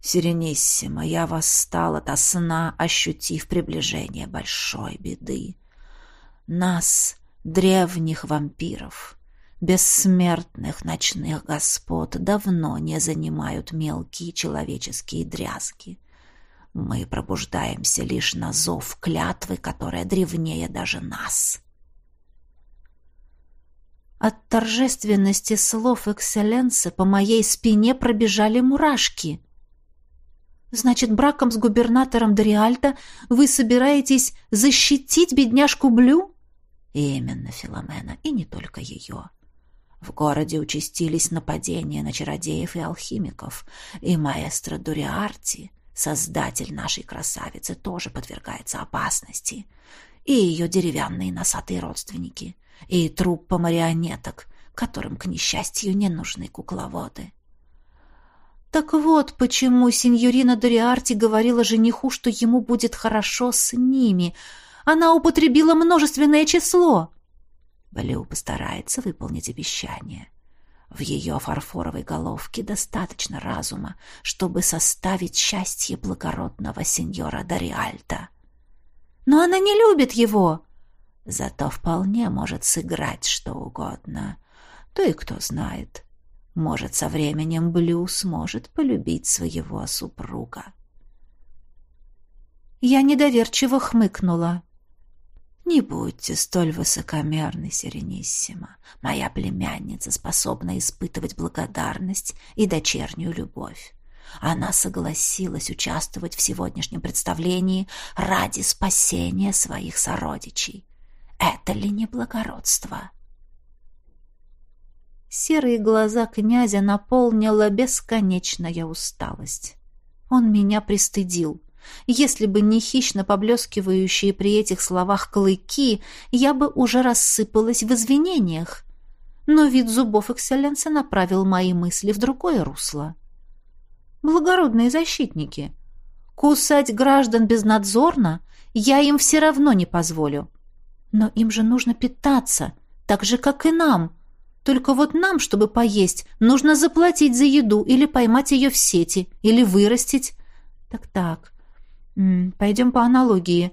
Сирениссимо, я восстал ото сна, ощутив приближение большой беды. Нас, древних вампиров, бессмертных ночных господ, давно не занимают мелкие человеческие дрязги. Мы пробуждаемся лишь на зов клятвы, которая древнее даже нас. От торжественности слов экселленса по моей спине пробежали мурашки — Значит, браком с губернатором Дориальто вы собираетесь защитить бедняжку Блю? Именно, Филомена, и не только ее. В городе участились нападения на чародеев и алхимиков, и маэстро Дуриарти, создатель нашей красавицы, тоже подвергается опасности, и ее деревянные носатые родственники, и труппа марионеток, которым, к несчастью, не нужны кукловоды. Так вот, почему сеньорина Дориарти говорила жениху, что ему будет хорошо с ними. Она употребила множественное число. Блю постарается выполнить обещание. В ее фарфоровой головке достаточно разума, чтобы составить счастье благородного сеньора Дориальта. Но она не любит его. Зато вполне может сыграть что угодно. То и кто знает. Может, со временем Блю сможет полюбить своего супруга. Я недоверчиво хмыкнула. «Не будьте столь высокомерны, Серениссима. Моя племянница способна испытывать благодарность и дочернюю любовь. Она согласилась участвовать в сегодняшнем представлении ради спасения своих сородичей. Это ли не благородство?» Серые глаза князя наполнила бесконечная усталость. Он меня пристыдил. Если бы не хищно поблескивающие при этих словах клыки, я бы уже рассыпалась в извинениях. Но вид зубов экселленса направил мои мысли в другое русло. Благородные защитники. Кусать граждан безнадзорно я им все равно не позволю. Но им же нужно питаться, так же, как и нам — только вот нам, чтобы поесть, нужно заплатить за еду или поймать ее в сети, или вырастить. Так-так, пойдем по аналогии.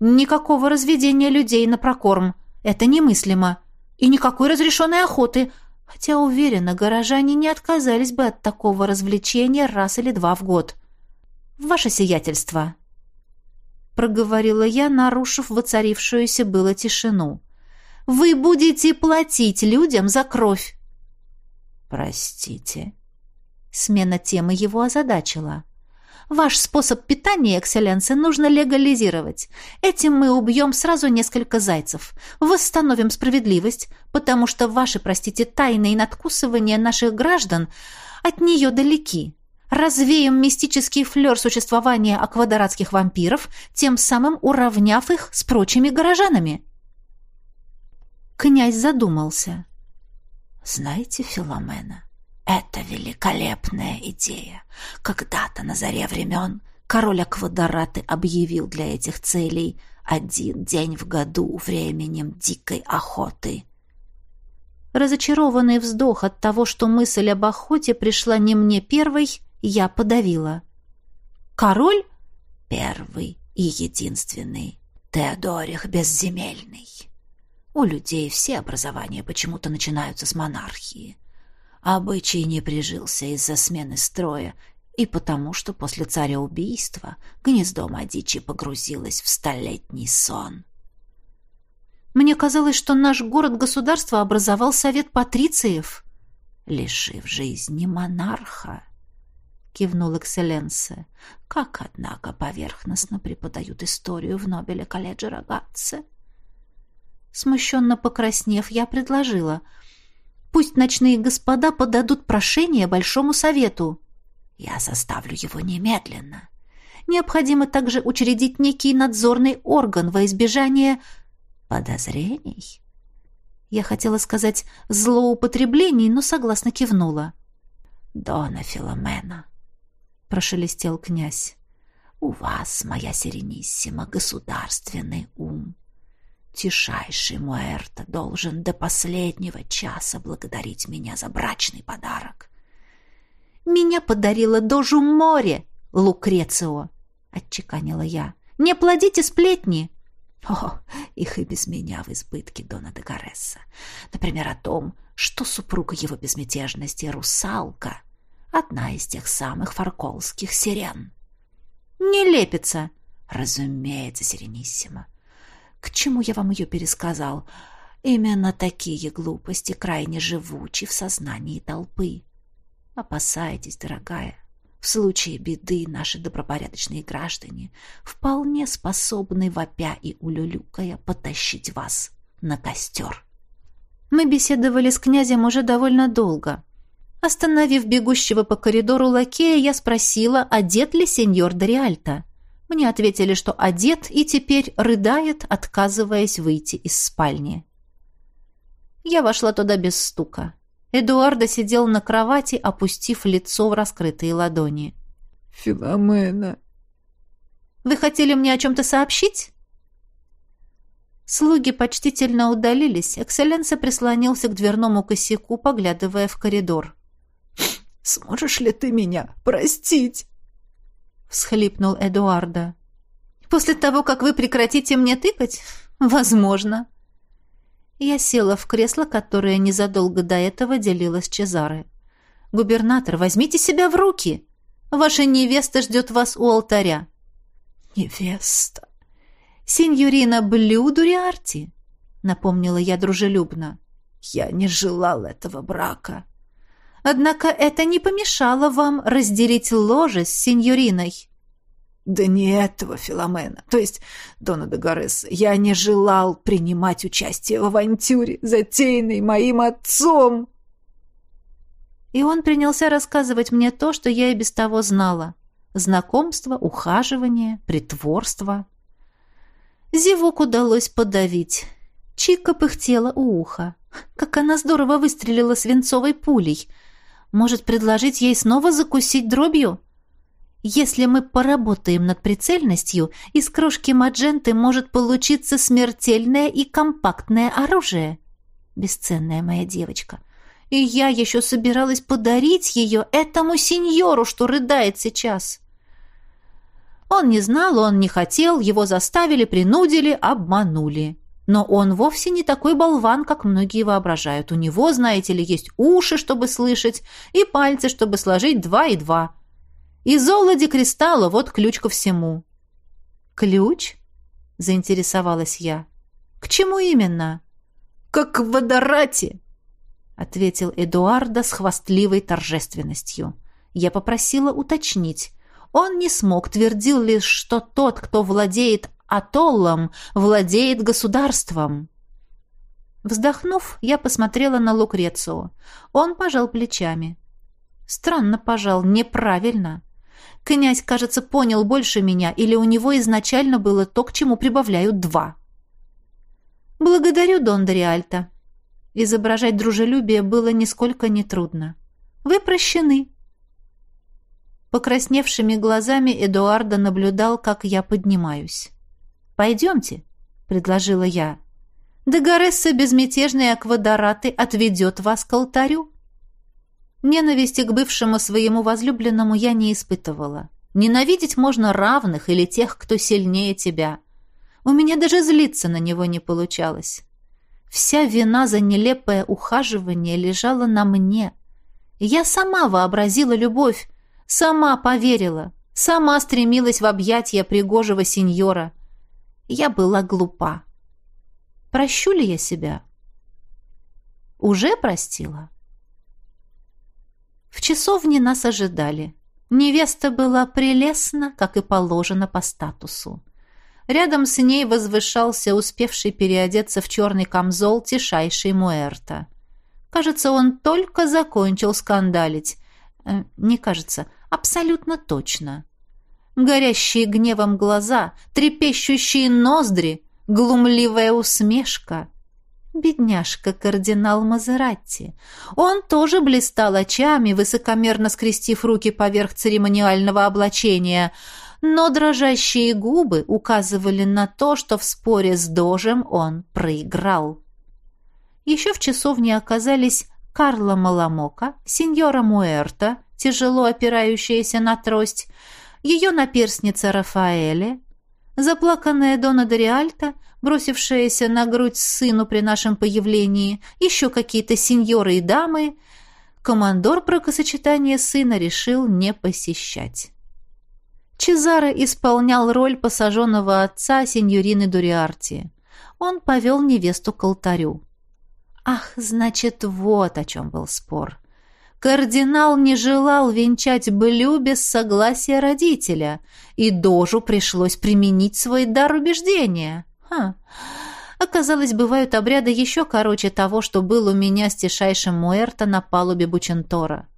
Никакого разведения людей на прокорм. Это немыслимо. И никакой разрешенной охоты. Хотя, уверена, горожане не отказались бы от такого развлечения раз или два в год. Ваше сиятельство, проговорила я, нарушив воцарившуюся было тишину. Вы будете платить людям за кровь. Простите. Смена темы его озадачила. Ваш способ питания, экселленция, нужно легализировать. Этим мы убьем сразу несколько зайцев. Восстановим справедливость, потому что ваши, простите, тайные надкусывания наших граждан от нее далеки. Развеем мистический флер существования аквадоратских вампиров, тем самым уравняв их с прочими горожанами. Князь задумался. «Знаете, Филомена, это великолепная идея. Когда-то на заре времен король Аквадораты объявил для этих целей один день в году временем дикой охоты». Разочарованный вздох от того, что мысль об охоте пришла не мне первой, я подавила. «Король?» «Первый и единственный. Теодорих Безземельный». У людей все образования почему-то начинаются с монархии. Обычай не прижился из-за смены строя и потому, что после царя убийства гнездо Мадичи погрузилось в столетний сон. Мне казалось, что наш город-государство образовал совет патрициев. Лишив жизни монарха, кивнул экселленсе. Как, однако, поверхностно преподают историю в Нобеле колледже Рогатце. Смущенно покраснев, я предложила. «Пусть ночные господа подадут прошение Большому Совету». «Я составлю его немедленно». «Необходимо также учредить некий надзорный орган во избежание...» «Подозрений?» Я хотела сказать «злоупотреблений», но согласно кивнула. «Дона Филомена», — прошелестел князь, — «у вас, моя серениссима, государственный ум. Тишайший Муэрто должен до последнего часа благодарить меня за брачный подарок. Меня подарила дожу море, Лукрецио, отчеканила я. Не плодите сплетни. О, их и без меня в избытке Дона де Гаресса. Например, о том, что супруга его безмятежности — русалка, одна из тех самых фарколских сирен. Не лепится. Разумеется, Сирениссимо. К чему я вам ее пересказал? Именно такие глупости крайне живучи в сознании толпы. Опасайтесь, дорогая. В случае беды наши добропорядочные граждане вполне способны, вопя и улюлюкая, потащить вас на костер. Мы беседовали с князем уже довольно долго. Остановив бегущего по коридору лакея, я спросила, одет ли сеньор Дориальто. Мне ответили, что одет и теперь рыдает, отказываясь выйти из спальни. Я вошла туда без стука. Эдуардо сидел на кровати, опустив лицо в раскрытые ладони. «Филомена!» «Вы хотели мне о чем-то сообщить?» Слуги почтительно удалились. Экселленса прислонился к дверному косяку, поглядывая в коридор. «Сможешь ли ты меня простить?» — всхлипнул Эдуарда. «После того, как вы прекратите мне тыкать? Возможно». Я села в кресло, которое незадолго до этого делила с Чезаре. «Губернатор, возьмите себя в руки! Ваша невеста ждет вас у алтаря». «Невеста!» «Синьорина Блю Дуриарти», — напомнила я дружелюбно. «Я не желал этого брака». «Однако это не помешало вам разделить ложе с синьориной». Да не этого Филомена. То есть, Дона де Гарес, я не желал принимать участие в авантюре, затеянной моим отцом. И он принялся рассказывать мне то, что я и без того знала. Знакомство, ухаживание, притворство. Зевок удалось подавить. Чика пыхтела у уха. Как она здорово выстрелила свинцовой пулей. Может, предложить ей снова закусить дробью? — если мы поработаем над прицельностью, из крошки мадженты может получиться смертельное и компактное оружие. Бесценная моя девочка. И я еще собиралась подарить ее этому сеньору, что рыдает сейчас. Он не знал, он не хотел, его заставили, принудили, обманули. Но он вовсе не такой болван, как многие воображают. У него, знаете ли, есть уши, чтобы слышать, и пальцы, чтобы сложить два и два. И золоде кристалла вот ключ ко всему. Ключ? заинтересовалась я. К чему именно? Как в водорате, ответил Эдуардо с хвастливой торжественностью. Я попросила уточнить. Он не смог, твердил лишь, что тот, кто владеет атоллом, владеет государством. Вздохнув, я посмотрела на Лукрецио. Он пожал плечами. Странно пожал, неправильно. Князь, кажется, понял больше меня, или у него изначально было то, к чему прибавляют два. «Благодарю, Дон Дориальто». Изображать дружелюбие было нисколько нетрудно. «Вы прощены». Покрасневшими глазами Эдуарда наблюдал, как я поднимаюсь. «Пойдемте», — предложила я. «Дегаресса безмятежной аквадораты отведет вас к алтарю». Ненависти к бывшему своему возлюбленному я не испытывала. Ненавидеть можно равных или тех, кто сильнее тебя. У меня даже злиться на него не получалось. Вся вина за нелепое ухаживание лежала на мне. Я сама вообразила любовь, сама поверила, сама стремилась в объятия пригожего сеньора. Я была глупа. Прощу ли я себя? Уже простила. В часовне нас ожидали. Невеста была прелестна, как и положено по статусу. Рядом с ней возвышался успевший переодеться в черный камзол тишайший Муэрта. Кажется, он только закончил скандалить. Э, не кажется, абсолютно точно. Горящие гневом глаза, трепещущие ноздри, глумливая усмешка. Бедняжка кардинал Мазератти. Он тоже блистал очами, высокомерно скрестив руки поверх церемониального облачения, но дрожащие губы указывали на то, что в споре с дожем он проиграл. Еще в часовне оказались Карло Маламока, сеньора Муэрта, тяжело опирающаяся на трость, ее наперсница Рафаэле, заплаканная Дона Дориальта, бросившаяся на грудь сыну при нашем появлении, еще какие-то сеньоры и дамы, командор бракосочетания сына решил не посещать. Чезаро исполнял роль посаженного отца сеньорины Дуриарти. Он повел невесту к алтарю. Ах, значит, вот о чем был спор. Кардинал не желал венчать Блю без согласия родителя, и Дожу пришлось применить свой дар убеждения. Ха. Оказалось, бывают обряды еще короче того, что был у меня с тишайшим Муэрто на палубе Бучентора.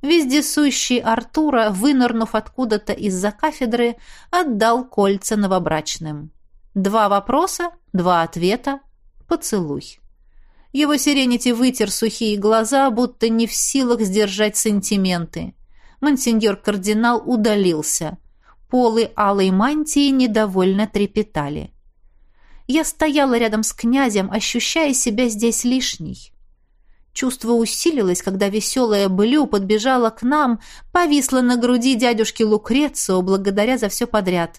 Вездесущий Артура, вынырнув откуда-то из-за кафедры, отдал кольца новобрачным. Два вопроса, два ответа, поцелуй. Его сиренити вытер сухие глаза, будто не в силах сдержать сантименты. Монсеньор-кардинал удалился. Полы алой мантии недовольно трепетали. Я стояла рядом с князем, ощущая себя здесь лишней. Чувство усилилось, когда веселая Блю подбежала к нам, повисла на груди дядюшки Лукрецио, благодаря за все подряд.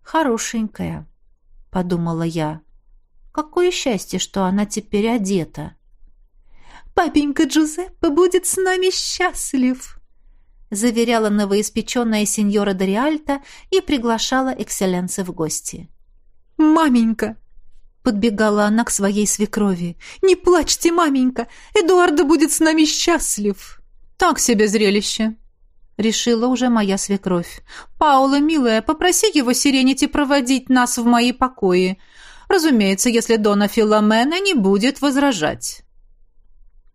«Хорошенькая», — подумала я. Какое счастье, что она теперь одета. «Папенька Джузеппе будет с нами счастлив!» заверяла новоиспеченная сеньора Дориальта и приглашала экселленса в гости. «Маменька!» подбегала она к своей свекрови. «Не плачьте, маменька! Эдуарда будет с нами счастлив!» «Так себе зрелище!» — решила уже моя свекровь. «Паула, милая, попроси его сиренити проводить нас в мои покои. Разумеется, если Дона Филомена не будет возражать.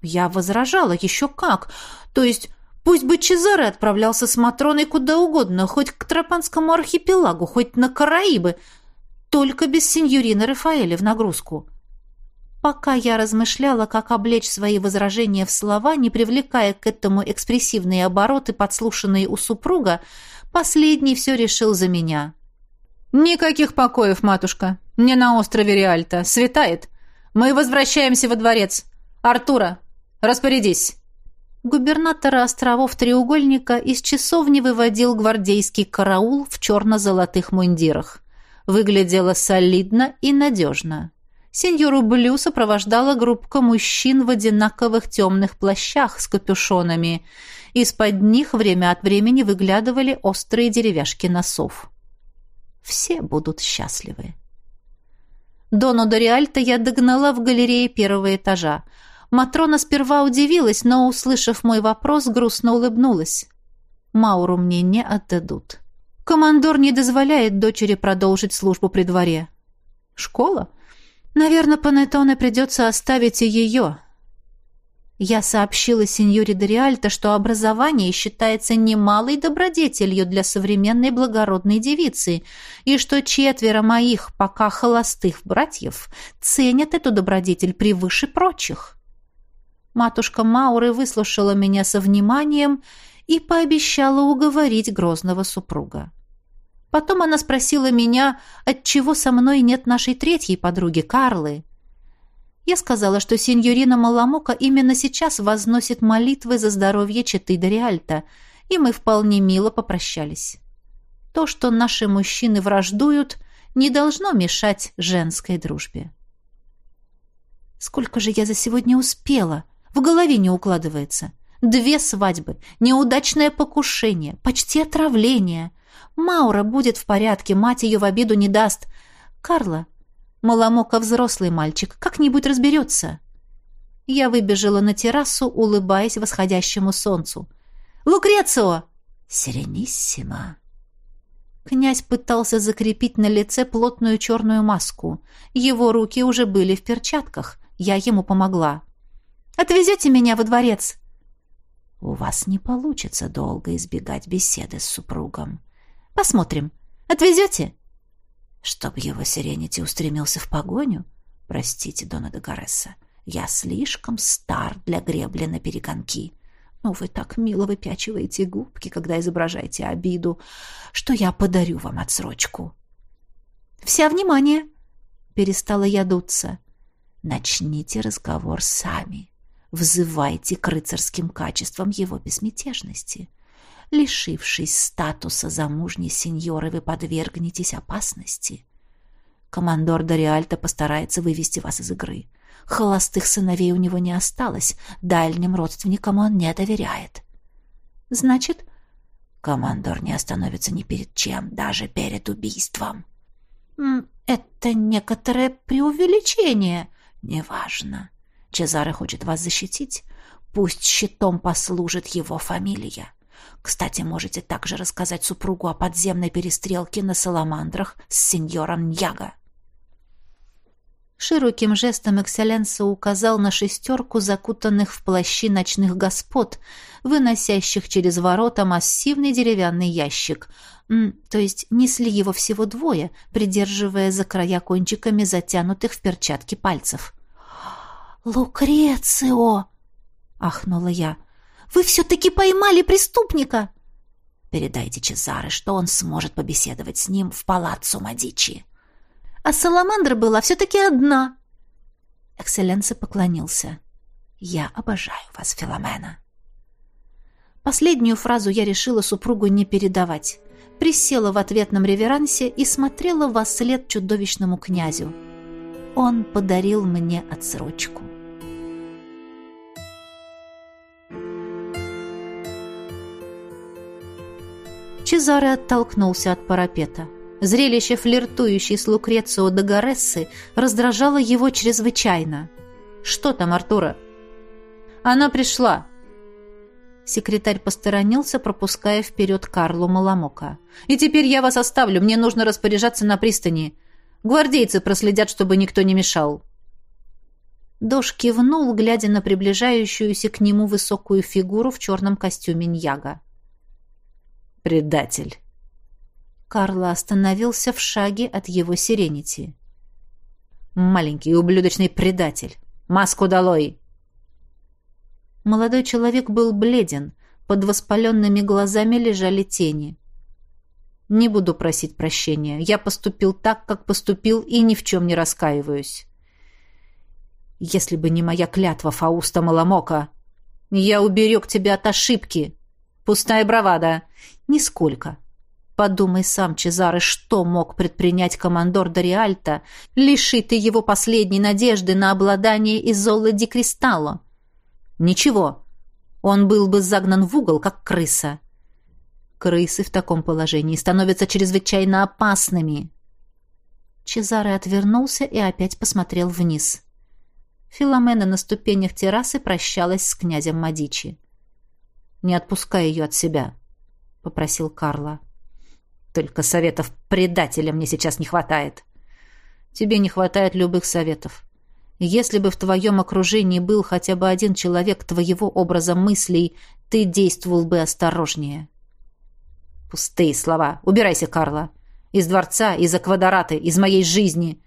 Я возражала еще как. То есть пусть бы Чезаре отправлялся с Матроной куда угодно, хоть к Тропанскому архипелагу, хоть на Караибы, только без сеньорины Рафаэля в нагрузку. Пока я размышляла, как облечь свои возражения в слова, не привлекая к этому экспрессивные обороты, подслушанные у супруга, последний все решил за меня. «Никаких покоев, матушка. Не на острове Риальто. Светает. Мы возвращаемся во дворец. Артура, распорядись». Губернатора островов Треугольника из часовни выводил гвардейский караул в черно-золотых мундирах. Выглядело солидно и надежно. Сеньору Блю сопровождала группка мужчин в одинаковых темных плащах с капюшонами. Из-под них время от времени выглядывали острые деревяшки носов. Все будут счастливы. Дону Дориальто я догнала в галерее первого этажа. Матрона сперва удивилась, но, услышав мой вопрос, грустно улыбнулась. Мауру мне не отдадут. Командор не дозволяет дочери продолжить службу при дворе. Школа? Наверное, Панеттоне придется оставить и ее. Я сообщила сеньоре Дориальто, что образование считается немалой добродетелью для современной благородной девицы, и что четверо моих пока холостых братьев ценят эту добродетель превыше прочих. Матушка Мауры выслушала меня со вниманием и пообещала уговорить грозного супруга. Потом она спросила меня, отчего со мной нет нашей третьей подруги Карлы, я сказала, что сеньорина Маламока именно сейчас возносит молитвы за здоровье Четы Дориальта, и мы вполне мило попрощались. То, что наши мужчины враждуют, не должно мешать женской дружбе. Сколько же я за сегодня успела? В голове не укладывается. Две свадьбы, неудачное покушение, почти отравление. Маура будет в порядке, мать ее в обиду не даст. Карла Маломока взрослый мальчик, как-нибудь разберется. Я выбежала на террасу, улыбаясь восходящему солнцу. «Лукрецио!» «Сирениссимо!» Князь пытался закрепить на лице плотную черную маску. Его руки уже были в перчатках. Я ему помогла. «Отвезете меня во дворец?» «У вас не получится долго избегать беседы с супругом». «Посмотрим. Отвезете?» Чтоб его сиренити устремился в погоню? Простите, Дона де Гаресса, я слишком стар для гребли на перегонки. Но вы так мило выпячиваете губки, когда изображаете обиду, что я подарю вам отсрочку. «Вся внимание!» — перестала я дуться. «Начните разговор сами. взывайте к рыцарским качествам его безмятежности. Лишившись статуса замужней сеньоры, вы подвергнетесь опасности. Командор Дориальто постарается вывести вас из игры. Холостых сыновей у него не осталось, дальним родственникам он не доверяет. Значит, командор не остановится ни перед чем, даже перед убийством. Это некоторое преувеличение. Неважно. Чезаре хочет вас защитить. Пусть щитом послужит его фамилия. Кстати, можете также рассказать супругу о подземной перестрелке на Саламандрах с сеньором Ньяго. Широким жестом экселленса указал на шестерку закутанных в плащи ночных господ, выносящих через ворота массивный деревянный ящик. То есть несли его всего двое, придерживая за края кончиками затянутых в перчатки пальцев. «Лукрецио!» — ахнула я. «Вы все-таки поймали преступника!» «Передайте Чезаре, что он сможет побеседовать с ним в палаццо Мадичи» а Саламандра была все-таки одна. Экселленса поклонился. «Я обожаю вас, Филомена». Последнюю фразу я решила супругу не передавать. Присела в ответном реверансе и смотрела во след чудовищному князю. Он подарил мне отсрочку. Чезаре оттолкнулся от парапета. Зрелище флиртующей с Лукрецио Дагорессы раздражало его чрезвычайно. «Что там, Артура?» «Она пришла!» Секретарь посторонился, пропуская вперед Карлу Маламока. «И теперь я вас оставлю, мне нужно распоряжаться на пристани. Гвардейцы проследят, чтобы никто не мешал». Дош кивнул, глядя на приближающуюся к нему высокую фигуру в черном костюме Ньяга. «Предатель!» Карло остановился в шаге от его сиренити. «Маленький ублюдочный предатель! Маску долой!» Молодой человек был бледен, под воспаленными глазами лежали тени. «Не буду просить прощения. Я поступил так, как поступил, и ни в чем не раскаиваюсь. Если бы не моя клятва Фауста Маламока, я уберег тебя от ошибки. Пустая бравада. Нисколько. Подумай сам, Чезаре, что мог предпринять командор Дориальто, лишить ты его последней надежды на обладание Изоллы Ди Кристалло? Ничего. Он был бы загнан в угол, как крыса. Крысы в таком положении становятся чрезвычайно опасными. Чезаре отвернулся и опять посмотрел вниз. Филомена на ступенях террасы прощалась с князем Мадичи. «Не отпускай ее от себя», — попросил Карла. Только советов предателя мне сейчас не хватает. Тебе не хватает любых советов. Если бы в твоем окружении был хотя бы один человек твоего образа мыслей, ты действовал бы осторожнее. Пустые слова. Убирайся, Карла. Из дворца, из аквадораты, из моей жизни.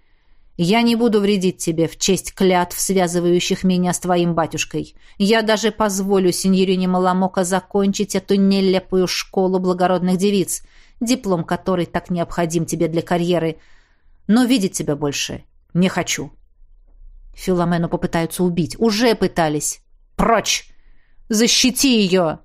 Я не буду вредить тебе в честь клятв, связывающих меня с твоим батюшкой. Я даже позволю сеньорине Маламока закончить эту нелепую школу благородных девиц, диплом который так необходим тебе для карьеры. Но видеть тебя больше не хочу. Филомену попытаются убить. Уже пытались. Прочь! Защити ее!»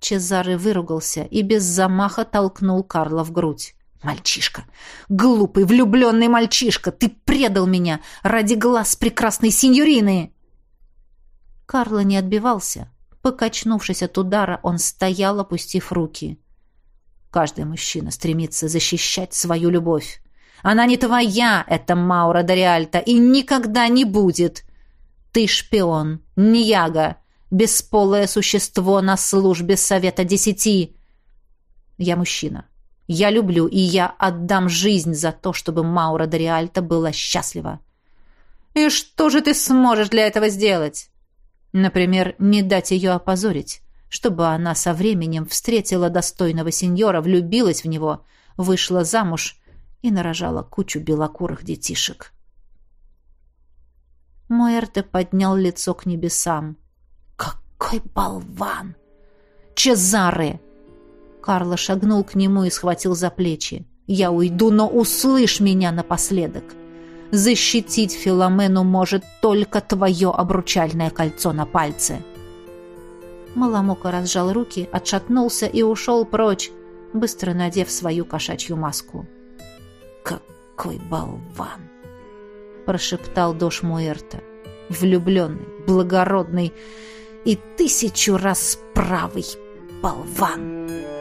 Чезаре выругался и без замаха толкнул Карла в грудь. «Мальчишка! Глупый, влюбленный мальчишка! Ты предал меня ради глаз прекрасной синьорины!» Карло не отбивался. Покачнувшись от удара, он стоял, опустив руки. Каждый мужчина стремится защищать свою любовь. Она не твоя, это Маура Дориальта, и никогда не будет. Ты шпион, ньяга, бесполое существо на службе Совета Десяти. Я мужчина. Я люблю, и я отдам жизнь за то, чтобы Маура Дориальта была счастлива. И что же ты сможешь для этого сделать? Например, не дать ее опозорить чтобы она со временем встретила достойного сеньора, влюбилась в него, вышла замуж и нарожала кучу белокурых детишек. Муэрте поднял лицо к небесам. «Какой болван! Чезаре!» Карло шагнул к нему и схватил за плечи. «Я уйду, но услышь меня напоследок. Защитить Филомену может только твое обручальное кольцо на пальце. Маламока разжал руки, отшатнулся и ушел прочь, быстро надев свою кошачью маску. «Какой болван!» — прошептал Дош Муэрта. «Влюбленный, благородный и тысячу раз правый болван!»